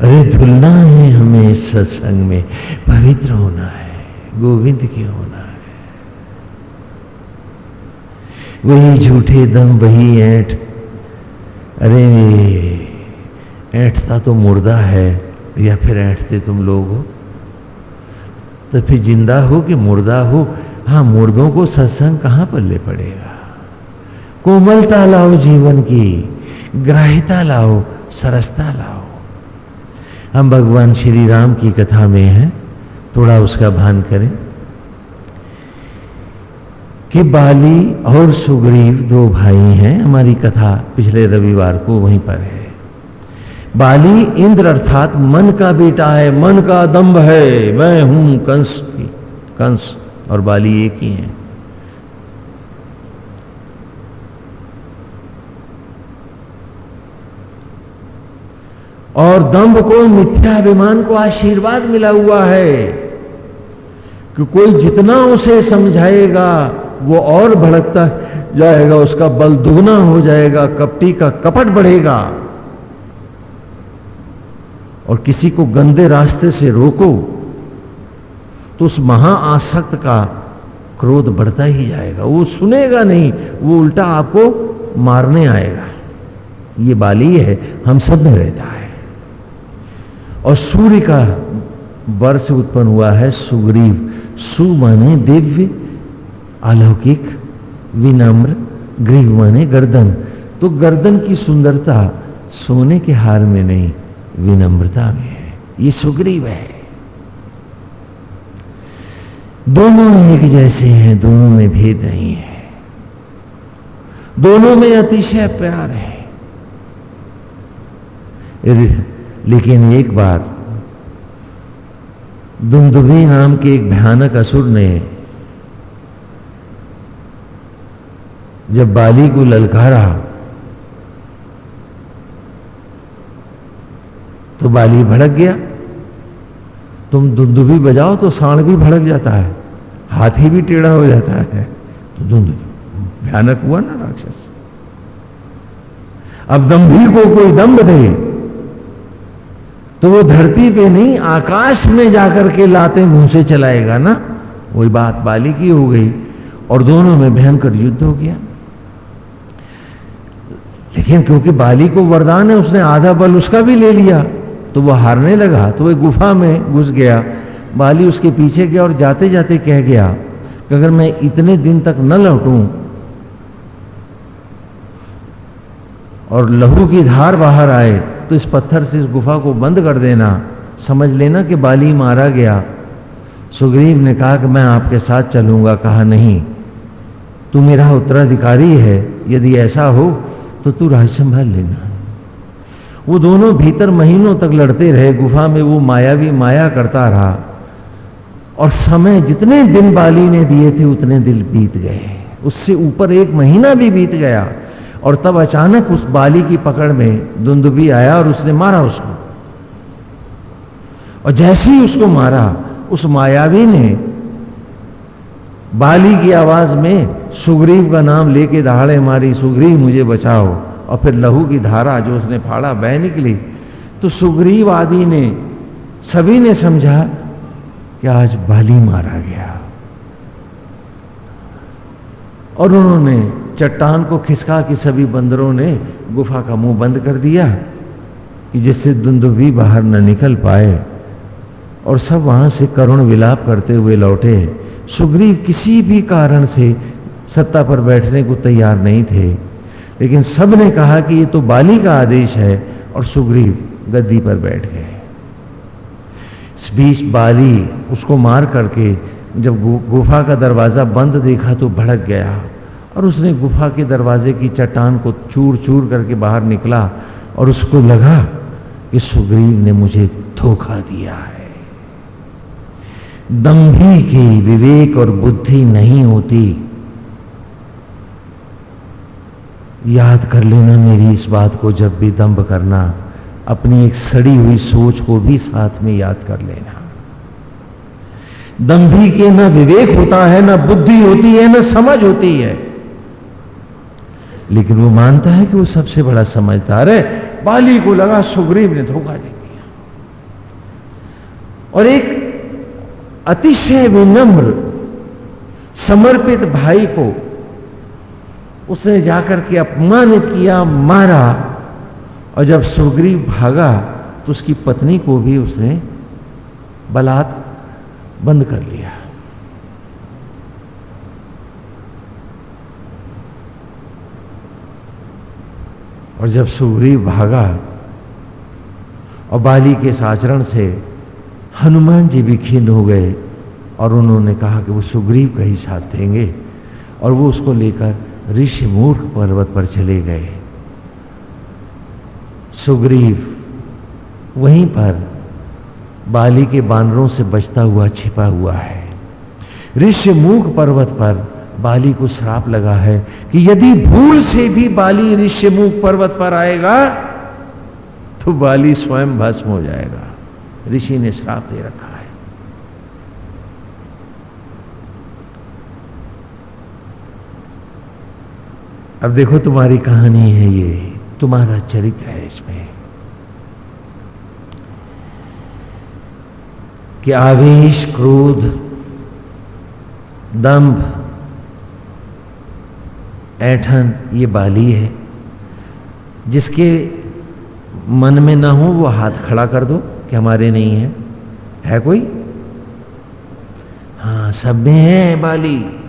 अरे धुलना है हमें इस सत्संग में। पवित्र होना है। गोविंद की होना है। वही झूठे दम, वही ऐठ। अरे, ऐठता तो मुर्दा है। या फिर ऐठते तुम लोग हो? तो फिर ज़िंदा हो कि मुर्दा हो हाँ मुर्दों को सत्संग कहाँ पर ले पड़ेगा? कोमलता लाओ जीवन की, ग्राह्यता लाओ, सरसता लाओ। हम भगवान श्री राम की कथा में हैं, थोड़ा उसका भान करें। कि बाली और सुग्रीव दो भाई हैं, हमारी कथा पिछले रविवार को वहीं पर है। बाली इंद्र अर्थात मन का बेटा है, मन का दम्भ है। मैं हूँ कंस की कंस और बाली एक ही है। और दम्भ को, मिथ्या मिथ्याभिमान को आशीर्वाद मिला हुआ है कि कोई जितना उसे समझाएगा, वो और भड़कता जाएगा, उसका बल दुगना हो जाएगा, कपटी का कपट बढ़ेगा। और किसी को गंदे रास्ते से रोको तो उस महाआसक्त का क्रोध बढ़ता ही जाएगा। वो सुनेगा नहीं, वो उल्टा आपको मारने आएगा। ये बाली है, हम सब में रहता है। और सूर्य का वर से उत्पन्न हुआ है, सुग्रीव सु माने दिव्य, अलौकिक, विनम्र ग्रीव माने गर्दन। तो गर्दन की सुंदरता सोने के हार में नहीं विनम्रता में है। ये सुग्रीव है। दोनों एक जैसे हैं, दोनों में भेद नहीं है। दोनों में अतिशय प्यार है। लेकिन एक बार दुमदुभी नाम के एक भयानक असुर ने, जब बाली को ललकारा तो बाली भड़क गया। तुम दुंदुभी बजाओ तो सांड भी भड़क जाता है, हाथी भी टेढ़ा हो जाता है। तो दुंदुभी भयानक हुआ ना राक्षस। अब दम्भी को कोई दम्भ दे तो वो धरती पे नहीं, आकाश में जाकर के लाते घूसे चलाएगा ना। वही बात बाली की हो गई, और दोनों में भयंकर युद्ध हो गया। लेकिन क्योंकि बाली को वरदान है, उसने आधा बल उसका भी ले लिया। तो वो हारने लगा तो वह गुफा में घुस गया। बाली उसके पीछे गया और जाते जाते कह गया कि अगर मैं इतने दिन तक न लौटूं और लहू की धार बाहर आए तो इस पत्थर से इस गुफा को बंद कर देना। समझ लेना कि बाली मारा गया। सुग्रीव ने कहा कि मैं आपके साथ चलूँगा। कहा, नहीं, तू मेरा उत्तराधिकारी है। यदि ऐसा हो तो तू राज संभाल लेना। वो दोनों भीतर महीनों तक लड़ते रहे, गुफा में वो मायावी माया करता रहा। और समय जितने दिन बाली ने दिए थे, उतने दिन बीत गए। उससे ऊपर एक महीना भी बीत गया और तब अचानक उस बाली की पकड़ में दुंदुबी आया और उसने मारा उसको। और जैसे ही उसको मारा, उस मायावी ने बाली की आवाज़ में, सुग्रीव का नाम लेके दहाड़े मारी, सुग्रीव मुझे बचाओ। और फिर लहू की धारा जो उसने फाड़ा, बह निकली। तो सुग्रीव आदि ने, सभी ने समझा कि आज बाली मारा गया। और उन्होंने चट्टान को खिसका के सभी बंदरों ने गुफा का मुँह बंद कर दिया, कि जिससे दुंदुभी बाहर न निकल पाए। और सब वहाँ से करुण विलाप करते हुए लौटे। सुग्रीव किसी भी कारण से सत्ता पर बैठने को तैयार नहीं थे। लेकिन सबने कहा कि ये तो बाली का आदेश है और सुग्रीव गद्दी पर बैठ गए। इस बीच बाली उसको मार करके जब गुफा का दरवाज़ा बंद देखा तो भड़क गया और उसने गुफा के दरवाजे की चट्टान को चूर चूर करके बाहर निकला और उसको लगा कि सुग्रीव ने मुझे धोखा दिया है। दम्भी की, विवेक और बुद्धि नहीं होती। याद कर लेना मेरी इस बात को, जब भी दम्भ करना, अपनी एक सड़ी हुई सोच को भी साथ में याद कर लेना। दम्भी के ना विवेक होता है, ना बुद्धि होती है, ना समझ होती है। लेकिन वो मानता है कि वो सबसे बड़ा समझदार है। बाली को लगा, सुग्रीव ने धोखा दे दिया। और एक अतिशय विनम्र, समर्पित भाई को उसने जाकर के अपमानित किया, मारा। और जब सुग्रीव भागा तो उसकी पत्नी को भी उसने बलात् बंद कर लिया। और जब सुग्रीव भागा, और बाली के साचरण से हनुमान जी भी खिन्न हो गए, और उन्होंने कहा कि वो सुग्रीव का ही साथ देंगे, और वो उसको लेकर ऋषि मूर्ख पर्वत पर चले गए। सुग्रीव वहीं पर बाली के बानरों से बचता हुआ छिपा हुआ है। ऋषि मूख पर्वत पर बाली को श्राप लगा है कि यदि भूल से भी बाली ऋषिमुख पर्वत पर आएगा तो बाली स्वयं भस्म हो जाएगा। ऋषि ने श्राप दे रखा अब देखो तुम्हारी कहानी है ये, तुम्हारा चरित्र है इसमें। कि आवेश, क्रोध दंभ ऐठन, ये बाली है। जिसके मन में ना हो, वो हाथ खड़ा कर दो कि हमारे नहीं है। है कोई? हाँ सब में है बाली।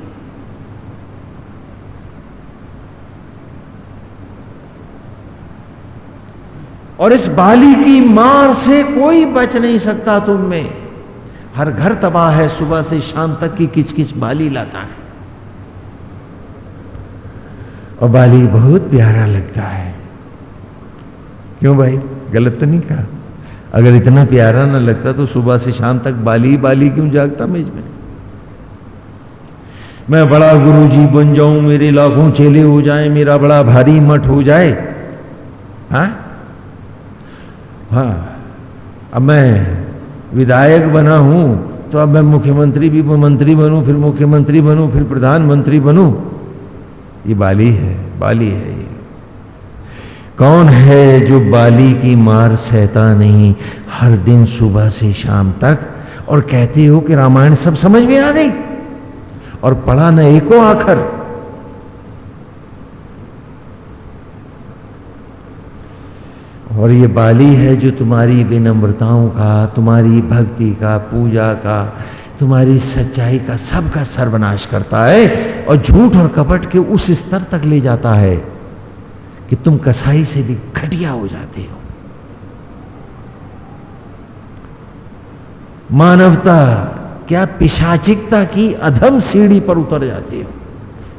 और इस बाली की मार से कोई बच नहीं सकता तुम में। हर घर तबाह है, सुबह से शाम तक की किच किच बाली लाता है। और बाली बहुत प्यारा लगता है। क्यों भाई? गलत तो नहीं कहा। अगर इतना प्यारा ना लगता तो सुबह से शाम तक बाली बाली क्यों जागता मेज में? मैं बड़ा गुरु जी बन जाऊँ, मेरे लाखों चेले हो जाए, मेरा बड़ा भारी मठ हो जाए। हाँ? हाँ। अब मैं विधायक बना हूँ तो अब मैं मुख्यमंत्री भी मंत्री बनूं, फिर मुख्यमंत्री बनूं, फिर प्रधानमंत्री बनूं। ये बाली है बाली है ये। कौन है जो बाली की मार सहता नहीं हर दिन सुबह से शाम तक? और कहते हो कि रामायण सब समझ में आ गई? और पढ़ा न एको आखर। और ये बाली है जो तुम्हारी विनम्रताओं का, तुम्हारी भक्ति का, पूजा का, तुम्हारी सच्चाई का सबका सर्वनाश करता है और झूठ और कपट के उस स्तर तक ले जाता है कि तुम कसाई से भी घटिया हो जाते हो। मानवता, क्या पिशाचिकता की अधम सीढ़ी पर उतर जाते हो?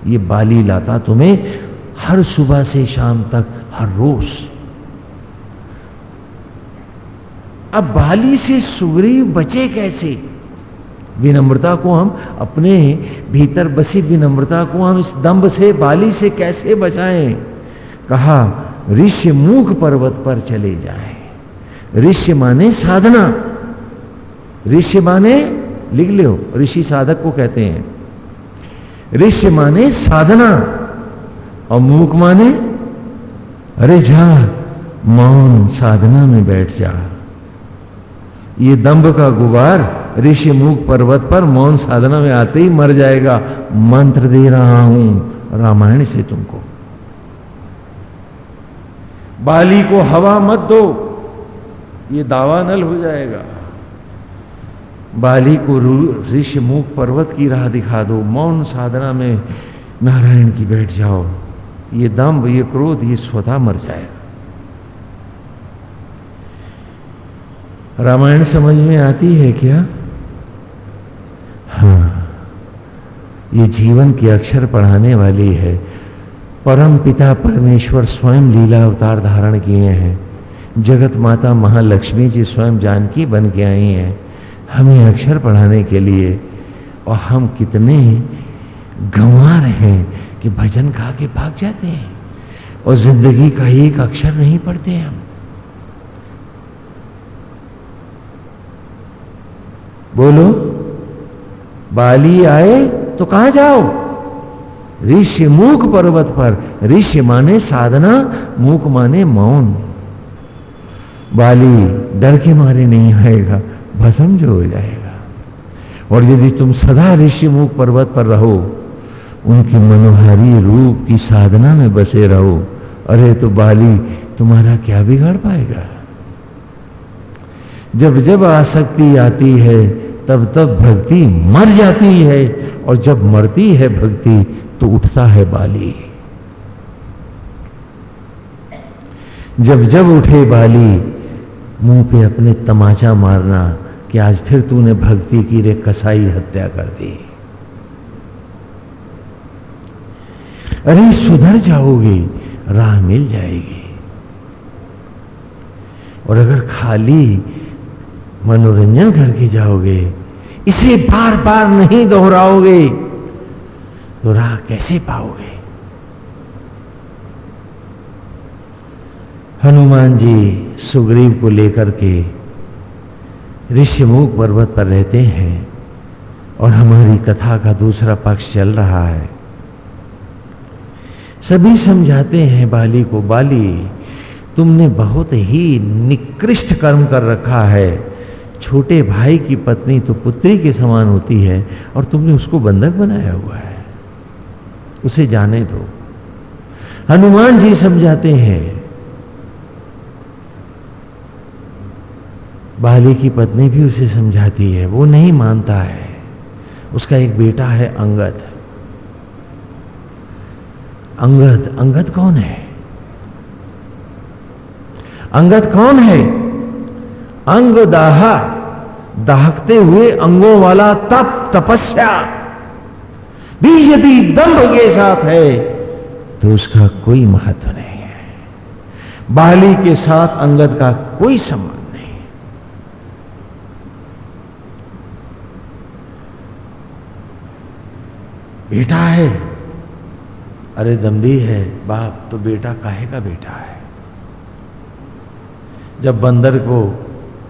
ये बाली लाता तुम्हें हर सुबह से शाम तक, हर रोज। अब बाली से सुग्रीव बचे कैसे? विनम्रता को हम अपने भीतर बसी विनम्रता को हम इस दम्ब से बाली से कैसे बचाएँ? कहा, ऋषि मुख पर्वत पर चले जाए। ऋषि माने साधना। ऋषि माने, लिख लो, ऋषि साधक को कहते हैं। ऋषि माने साधना, और मूक माने, अरे जा, मौन साधना में बैठ जा। ये दंभ का गुबार ऋषि मुख पर्वत पर मौन साधना में आते ही मर जाएगा। मंत्र दे रहा हूँ, रामायण से तुमको। बाली को हवा मत दो, ये दावा नल हो जाएगा। बाली को ऋषि मुख पर्वत की राह दिखा दो, मौन साधना में नारायण की बैठ जाओ। ये दम्भ ये क्रोध, ये स्वतः मर जाएगा। रामायण समझ में आती है क्या? हाँ ये जीवन के अक्षर पढ़ाने वाली है। परम पिता परमेश्वर स्वयं लीला अवतार धारण किए हैं। जगत माता महालक्ष्मी जी स्वयं जानकी बन के आई हैं। हमें अक्षर पढ़ाने के लिए और हम कितने गंवार हैं कि भजन खा के भाग जाते हैं और ज़िंदगी का एक अक्षर नहीं पढ़ते हम। बोलो, बाली आए तो कहाँ जाओ? ऋषि मूक पर्वत पर। ऋषि माने साधना, मूक माने मौन। बाली डर के मारे नहीं आएगा भसम जो हो जाएगा। और यदि तुम सदा ऋषि मुख पर्वत पर रहो, उनकी मनोहारी रूप की साधना में बसे रहो, अरे तो बाली तुम्हारा क्या बिगाड़ पाएगा? जब जब आसक्ति आती है तब तब भक्ति मर जाती है और जब मरती है भक्ति तो उठता है बाली। जब जब उठे बाली, मुँह पे अपने तमाचा मारना कि आज फिर तूने भक्ति की रे कसाई हत्या कर दी। अरे सुधर जाओगे, राह मिल जाएगी। और अगर खाली मनोरंजन करके जाओगे। इसे बार बार नहीं दोहराओगे। तो राह कैसे पाओगे? हनुमान जी सुग्रीव को लेकर के ऋषिमुख पर्वत पर रहते हैं और हमारी कथा का दूसरा पक्ष चल रहा है। सभी समझाते हैं बाली को, बाली, तुमने बहुत ही निकृष्ट कर्म कर रखा है। छोटे भाई की पत्नी तो पुत्री के समान होती है और तुमने उसको बंधक बनाया हुआ है। उसे जाने दो। हनुमान जी समझाते हैं, बाली की पत्नी भी उसे समझाती है, वो नहीं मानता है। उसका एक बेटा है अंगद। अंगद अंगद कौन है? अंगद कौन है? अंग दाहा दाहकते हुए अंगों वाला तप तपस्या। भी यदि दम्भ के साथ है तो उसका कोई महत्व नहीं है। बाली के साथ अंगद का कोई संबंध नहीं। बेटा है। अरे दम्भी है, बाप तो बेटा काहे का बेटा है? जब बंदर को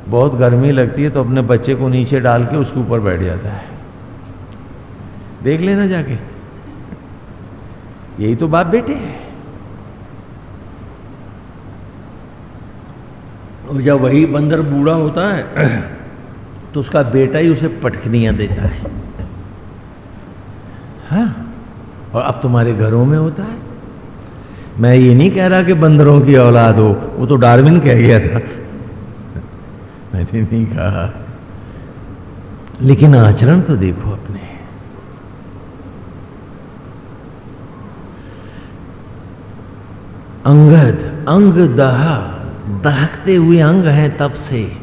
बहुत गर्मी लगती है तो अपने बच्चे को नीचे डाल के उसके ऊपर बैठ जाता है। देख लेना जाके। यही तो बाप बेटे है। और जब वही बंदर बूढ़ा होता है तो उसका बेटा ही उसे पटकनियाँ देता है। हाँ और अब तुम्हारे घरों में होता है। मैं ये नहीं कह रहा कि बंदरों की औलाद हो, वो तो डार्विन कह गया था। मैंने नहीं कहा। लेकिन आचरण तो देखो अपने। अंगद, अंग दह, दहकते हुए अंग हैं तप से।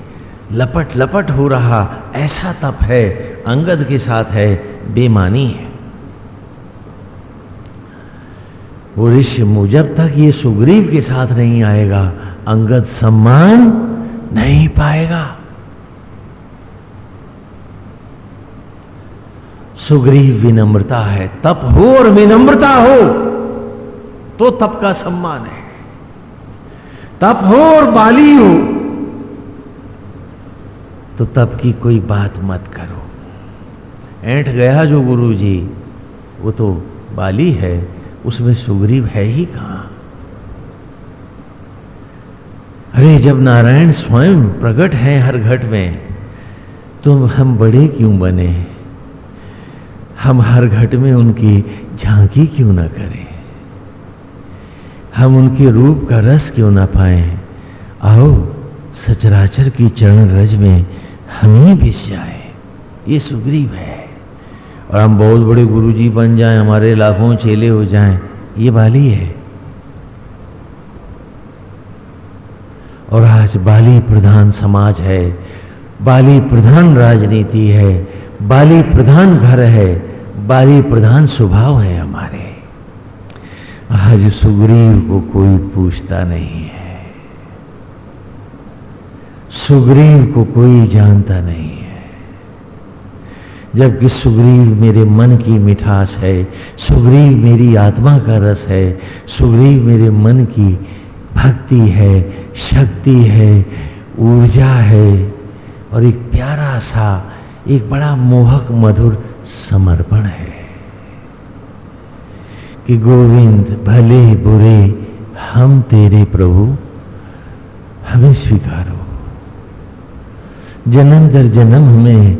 लपट लपट हो रहा, ऐसा तप है, अंगद के साथ है, बेमानी है। वो ऋषि जब तक ये सुग्रीव के साथ नहीं आएगा। अंगद सम्मान नहीं पाएगा। सुग्रीव विनम्रता है, तप हो और विनम्रता हो तो तप का सम्मान है। तप हो और बाली हो तो तप की कोई बात मत करो। ऐठ गया जो गुरु जी वो तो बाली है, उसमें सुग्रीव है ही कहाँ? अरे, जब नारायण स्वयं प्रकट है हर घट में तो हम बड़े क्यों बने? हम हर घट में उनकी झांकी क्यों ना करें? हम उनके रूप का रस क्यों ना पाए? आओ, सचराचर की चरण रज में हम ही बिस जाए ये सुग्रीव है। और हम बहुत बड़े गुरुजी बन जाएँ, हमारे लाखों चेले हो जाएँ। ये बाली है। और आज बाली प्रधान समाज है, बाली प्रधान राजनीति है, बाली प्रधान घर है, बाली प्रधान स्वभाव है हमारे। आज सुग्रीव को कोई पूछता नहीं है। सुग्रीव को कोई जानता नहीं है। जबकि सुग्रीव मेरे मन की मिठास है, सुग्रीव मेरी आत्मा का रस है, सुग्रीव मेरे मन की भक्ति है शक्ति है, ऊर्जा है और एक प्यारा सा, एक बड़ा मोहक, मधुर समर्पण है कि गोविंद, भले बुरे, हम तेरे प्रभु, हमें स्वीकारो। जन्म दर जन्म हमें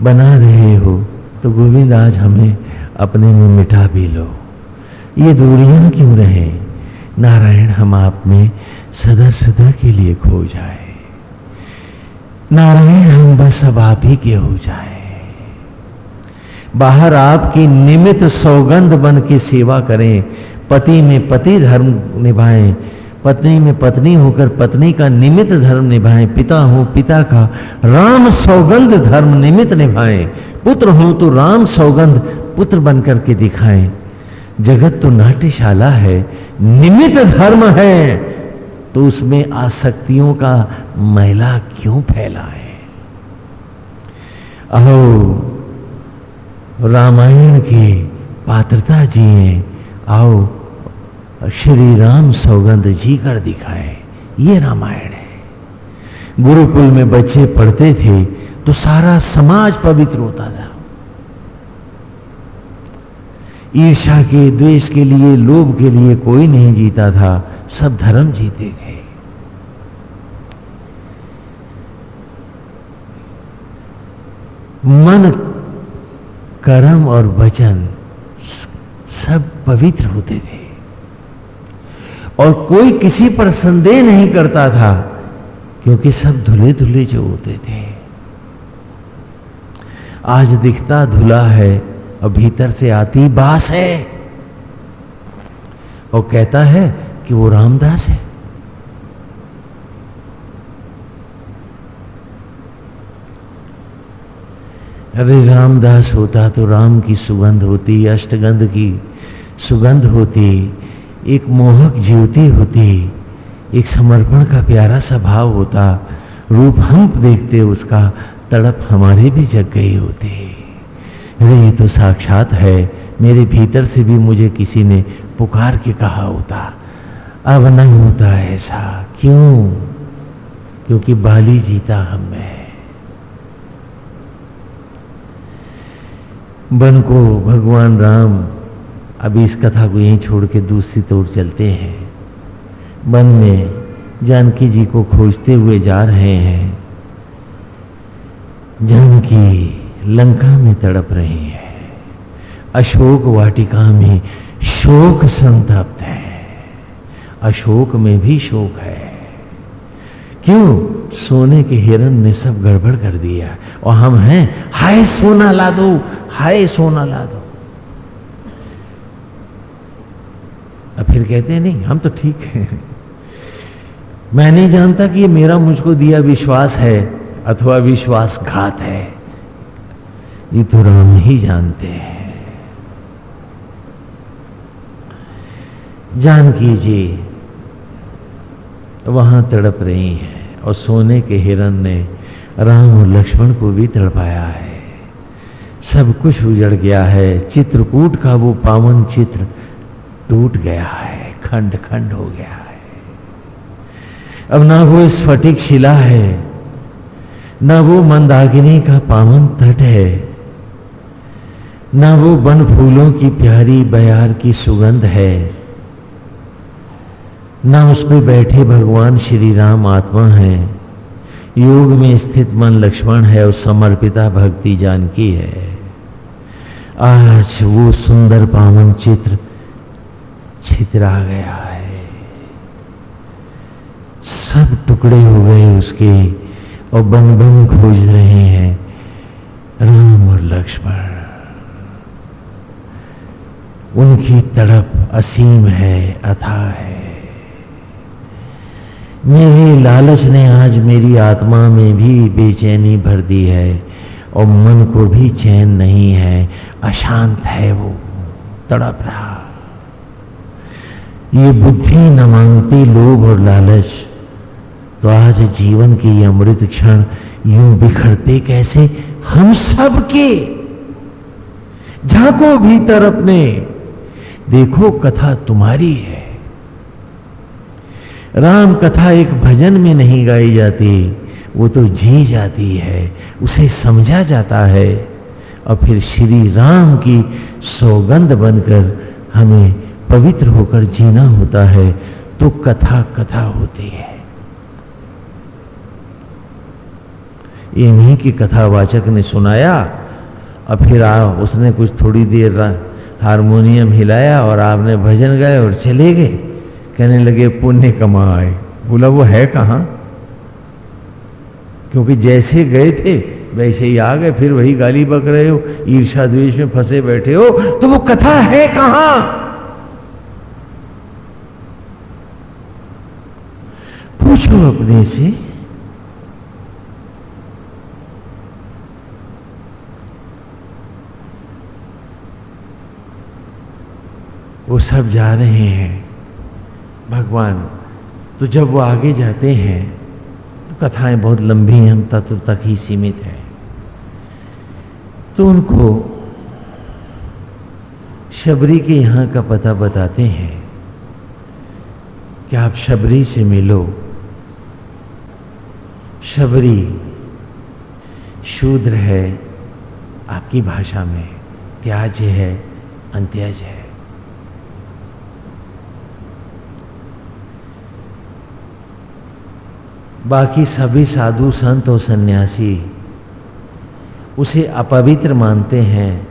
बना रहे हो तो गोविंद, आज हमें अपने में मिटा भी लो। ये दूरियाँ क्यों रहे? नारायण, हम आप में सदा सदा के लिए खो जाए। नारायण हम बस अब आप ही के हो जाए। बाहर आपकी निमित सौगंध बन के सेवा करें। पति में पति धर्म निभाएँ। पत्नी में पत्नी होकर पत्नी का निमित्त धर्म निभाएँ। पिता हो पिता का राम सौगंध धर्म निमित्त निभाएँ। पुत्र हो तो राम सौगंध पुत्र बनकर के दिखाएँ। जगत तो नाट्यशाला है, निमित्त धर्म है। तो उसमें आसक्तियों का मैला क्यों फैला है? अहो, रामायण के पात्रता जी हैं आओ, श्री राम सौगंध जी कर दिखाए। ये रामायण है। गुरुकुल में बच्चे पढ़ते थे तो सारा समाज पवित्र होता था। ईर्षा के, द्वेष के लिए, लोभ के लिए कोई नहीं जीता था। सब धर्म जीते थे। मन, कर्म और वचन सब पवित्र होते थे। और कोई किसी पर संदेह नहीं करता था, क्योंकि सब धुले धुले जो होते थे। आज दिखता धुला है, और भीतर से आती बास है। और कहता है कि वो रामदास है। अरे रामदास होता तो राम की सुगंध होती, अष्टगंध की सुगंध होती, एक मोहक ज्योति होती, एक समर्पण का प्यारा सा भाव होता, रूप हम देखते, उसका तड़प हमारे भी जग गई होती। अरे, ये तो साक्षात है, मेरे भीतर से भी मुझे किसी ने पुकार के कहा होता। अब नहीं होता है ऐसा। क्यों? क्योंकि बाली जीता हम में। बन को भगवान राम, अभी इस कथा को यहीं छोड़ के दूसरी तौर चलते हैं। वन में जानकी जी को खोजते हुए जा रहे हैं। जानकी लंका में तड़प रही है। अशोक वाटिका में शोक संतप्त है। अशोक में भी शोक है। क्यों? सोने के हिरण ने सब गड़बड़ कर दिया। और हम हैं, हाय सोना ला दो हाय सोना ला दो अब फिर कहते हैं, नहीं, हम तो ठीक हैं। मैं नहीं जानता कि ये मेरा मुझको दिया विश्वास है अथवा विश्वासघात है। ये तो राम ही जानते हैं। जानकी जी वहाँ तड़प रही हैं और सोने के हिरण ने राम और लक्ष्मण को भी तड़पाया है। सब कुछ उजड़ गया है। चित्रकूट का वो पावन चित्र टूट गया है। खंड खंड हो गया है। अब ना वो स्फटिक शिला है, ना वो मंदाकिनी का पावन तट है, ना वो वन फूलों की प्यारी बयार की सुगंध है। ना उस पर बैठे भगवान श्री राम आत्मा है। योग में स्थित मन लक्ष्मण है और समर्पिता भक्ति जानकी है। आज वो सुंदर पावन चित्र छितरा गया है। सब टुकड़े हो गए उसके और बन बन खोज रहे हैं राम और लक्ष्मण। उनकी तड़प असीम है, अथा है। मेरे लालच ने आज मेरी आत्मा में भी बेचैनी भर दी है और मन को भी चैन नहीं है। अशांत है वो, तड़प रहा। ये बुद्धि न मांगती लोभ और लालच तो आज जीवन के ये अमृत क्षण यूँ बिखरते कैसे? हम सब के। झांको भीतर अपने। देखो कथा तुम्हारी है। राम कथा एक भजन में नहीं गाई जाती। वो तो जी जाती है, उसे समझा जाता है। और फिर श्री राम की सौगंध बनकर हमें पवित्र होकर जीना होता है तो कथा कथा होती है। ये नहीं कि कथावाचक ने सुनाया, और फिर आ, उसने कुछ थोड़ी देर हारमोनियम हिलाया और आपने भजन गाए और चले गए। कहने लगे, पुण्य कमाए। बोला, वो है कहाँ? क्योंकि जैसे गए थे, वैसे ही आ गए। फिर वही गाली बक रहे हो ईर्षा द्वेष में फंसे बैठे हो तो वो कथा है कहाँ? पूछो अपने से, वो सब जा रहे हैं। भगवान तो जब वो आगे जाते हैं तो कथाएँ बहुत लंबी हैं, हम तत्व तक ही सीमित हैं। तो उनको शबरी के यहाँ का पता बताते हैं कि आप शबरी से मिलो। शबरी शूद्र है आपकी भाषा में त्याज है, अंत्यज है। बाकी सभी साधु संत और सन्यासी उसे अपवित्र मानते हैं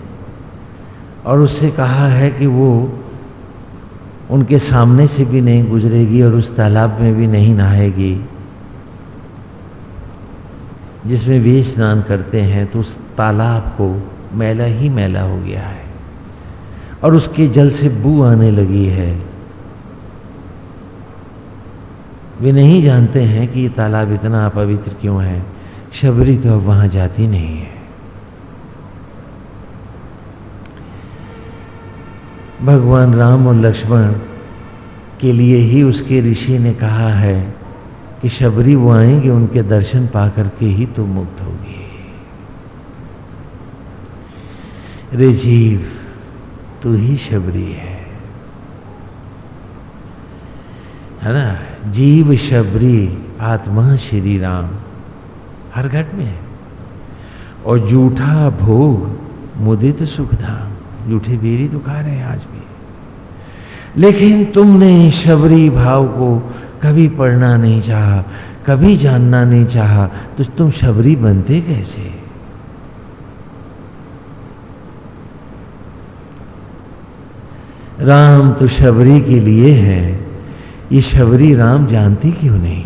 और उससे कहा है कि वो उनके सामने से भी नहीं गुजरेगी और उस तालाब में भी नहीं नहाएगी, जिसमें वे स्नान करते हैं तो उस तालाब को मैला ही मैला हो गया है और उसके जल से बू आने लगी है। वे नहीं जानते हैं कि ये तालाब इतना अपवित्र क्यों है। शबरी तो अब वहाँ जाती नहीं है। भगवान राम और लक्ष्मण के लिए ही उसके ऋषि ने कहा है कि शबरी वो आएँगे, उनके दर्शन पा करके ही तो मुक्त होगी। रे जीव, तू ही शबरी है। है ना? जीव शबरी आत्मा श्री राम। हर घट में है। और जूठा भोग मुदित सुखधाम। जूठे बेरी तो खा रहे हैं आज भी। लेकिन तुमने शबरी भाव को कभी पढ़ना नहीं चाहा, कभी जानना नहीं चाहा तो तुम शबरी बनते कैसे? राम तो शबरी के लिए है। ये शबरी राम जानती क्यों नहीं?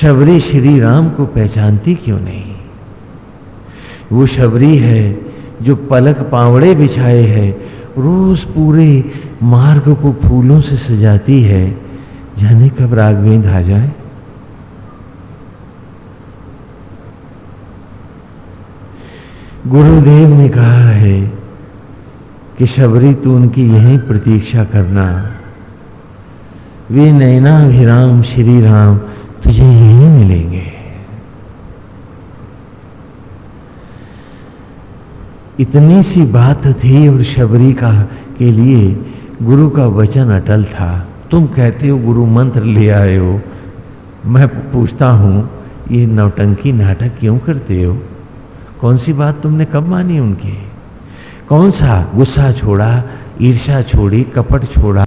शबरी श्री राम को पहचानती क्यों नहीं? वो शबरी है जो पलक पावड़े बिछाए है, रोज पूरे मार्ग को फूलों से सजाती है। जाने कब रागवेंद आ जाए? गुरुदेव ने कहा है कि शबरी तू उनकी यही प्रतीक्षा करना। वे नैना विराम श्री राम, तुझे यही मिलेंगे। इतनी सी बात थी और शबरी का के लिए गुरु का वचन अटल था। तुम कहते हो, गुरु मंत्र ले आए हो। मैं पूछता हूँ, ये नौटंकी नाटक क्यों करते हो? कौन सी बात तुमने कब मानी उनकी? कौन सा गुस्सा छोड़ा ईर्षा छोड़ी, कपट छोड़ा?